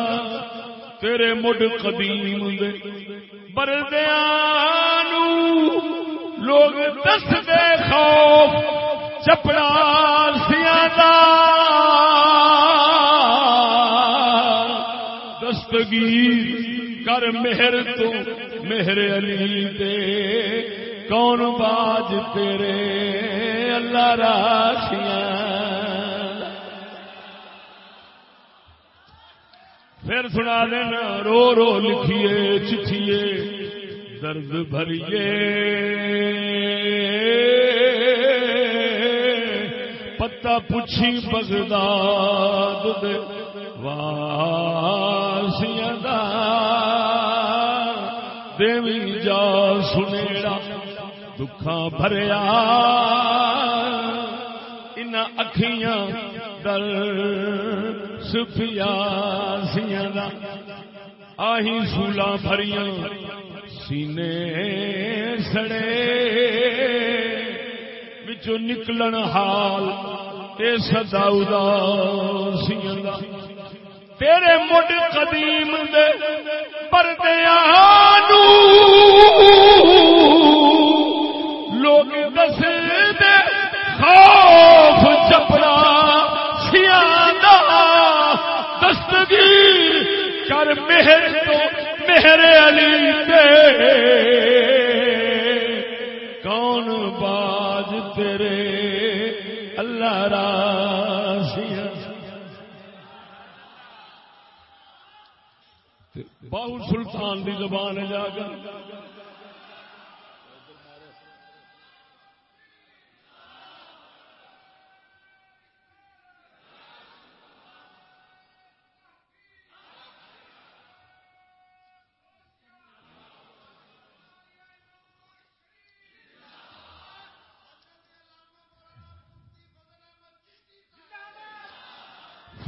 تیرے مڈ قدیم دے۔ بردیاں لوگ دس دے خوف چپڑا سیا دستگیر کر مہر تو مہر علی دے۔ کون باج تیرے اللہ راشیاں؟ پھر سنا دینا، رو رو لکھیے، چٹھیے، درد بھریے۔ پتا پوچھی بغداد دے واسیاں دا۔ دیوی جا سنیڑا دکھاں بھریا۔ ان اکھیاں در سفیا سیاں دا۔ آہی سولا بھریاں سینے سڑے۔ بچوں نکلن حال اے صدا سدا سیاں تیرے مڈ قدیم دے پردیاں لوگ خوف چپڑا سیاں دستگیر کر مہر تو مہر علی دے کون باز تیرے؟ اللہ راسیا باہو سلطان دی زبان جا کر۔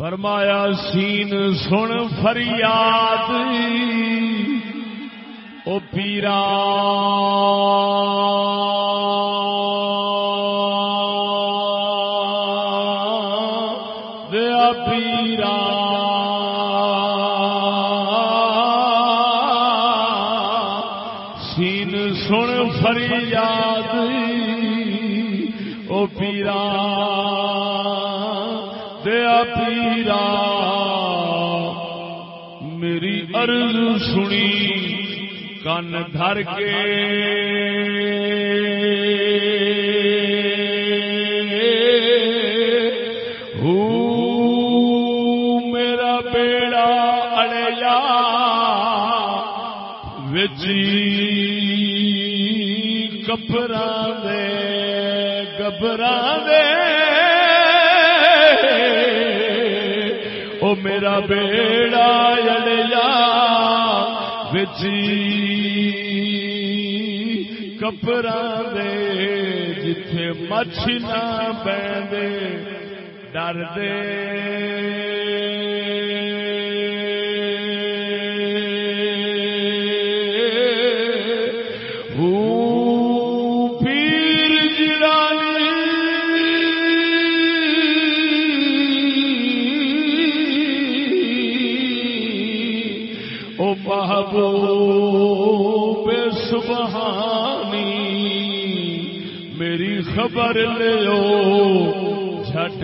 فرمایا سین سن فریاد او پیرا۔ سنی کن دھر کے میرا بیڑا اڑیا وچی کپرا دے گبرا دے او میرا بیڑا اڑیا وچی کپرا دے جتھے مچھ نہ بہندے ڈر دے۔ میری خبر لو جھٹ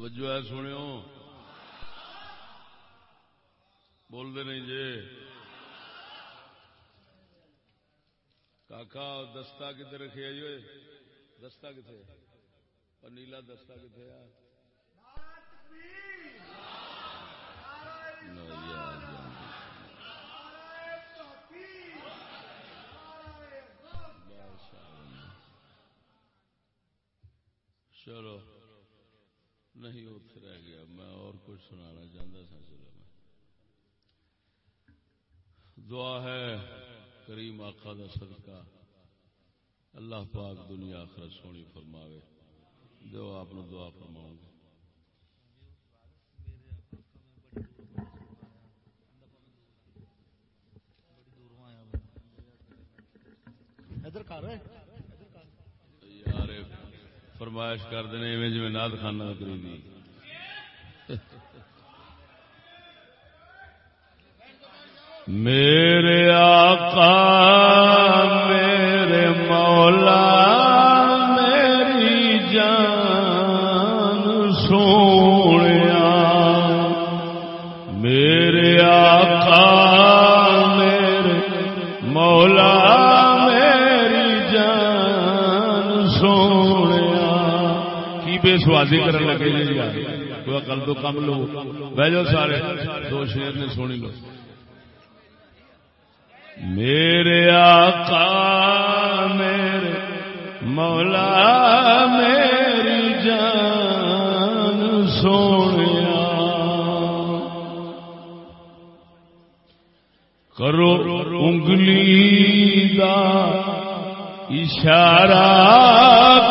توجہ ہے سنو بول دے نہیں جی۔ کاکا دستا کتنے رکھے آئی ہوئے دستا کتنے اور نیلا دستا کتنے چلو۔ نہیں اتنے رہ گیا۔ میں اور کچھ سنانا چاہتا تھا چلو میں۔ دعا ہے، کریم آقا دا صدقہ۔ اللہ پاک دنیا آخر سونی فرماوے۔ دو آپ دعا فرماؤں گے۔ ادھر کر یار فرمائش کر دینے میں جی ناد خانہ کری میرے آقا کی بے سوادی کرنے لگے جی تو کل تو کم لو۔ بہ جاؤ سارے۔ دو شیر نے سونی لو۔ میرے آقا، میرے مولا، میری جان سونے کرو انگلی دا اشارہ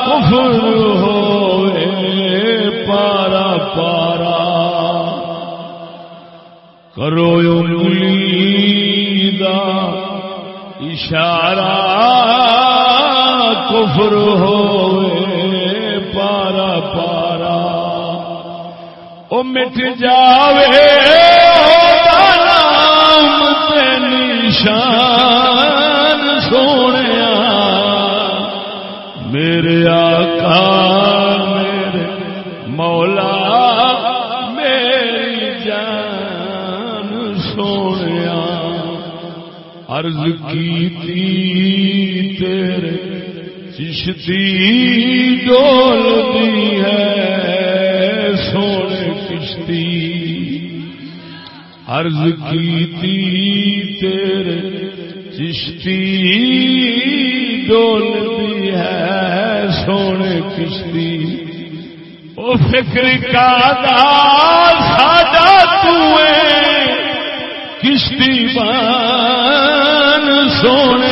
کفر ہوئے کرو انگلی دا اشارہ کفر ہوئے پارا پارا۔ او مٹ جاوے نام تے نشان۔ عرض کی تھی تیرے چشتی ڈولتی ہے، سونے کشتی عرض کی تھی تیرے چشتی ڈولتی ہے، سونے کشتی او فکر کا دا ساڈا تُویں کشتی بان سونے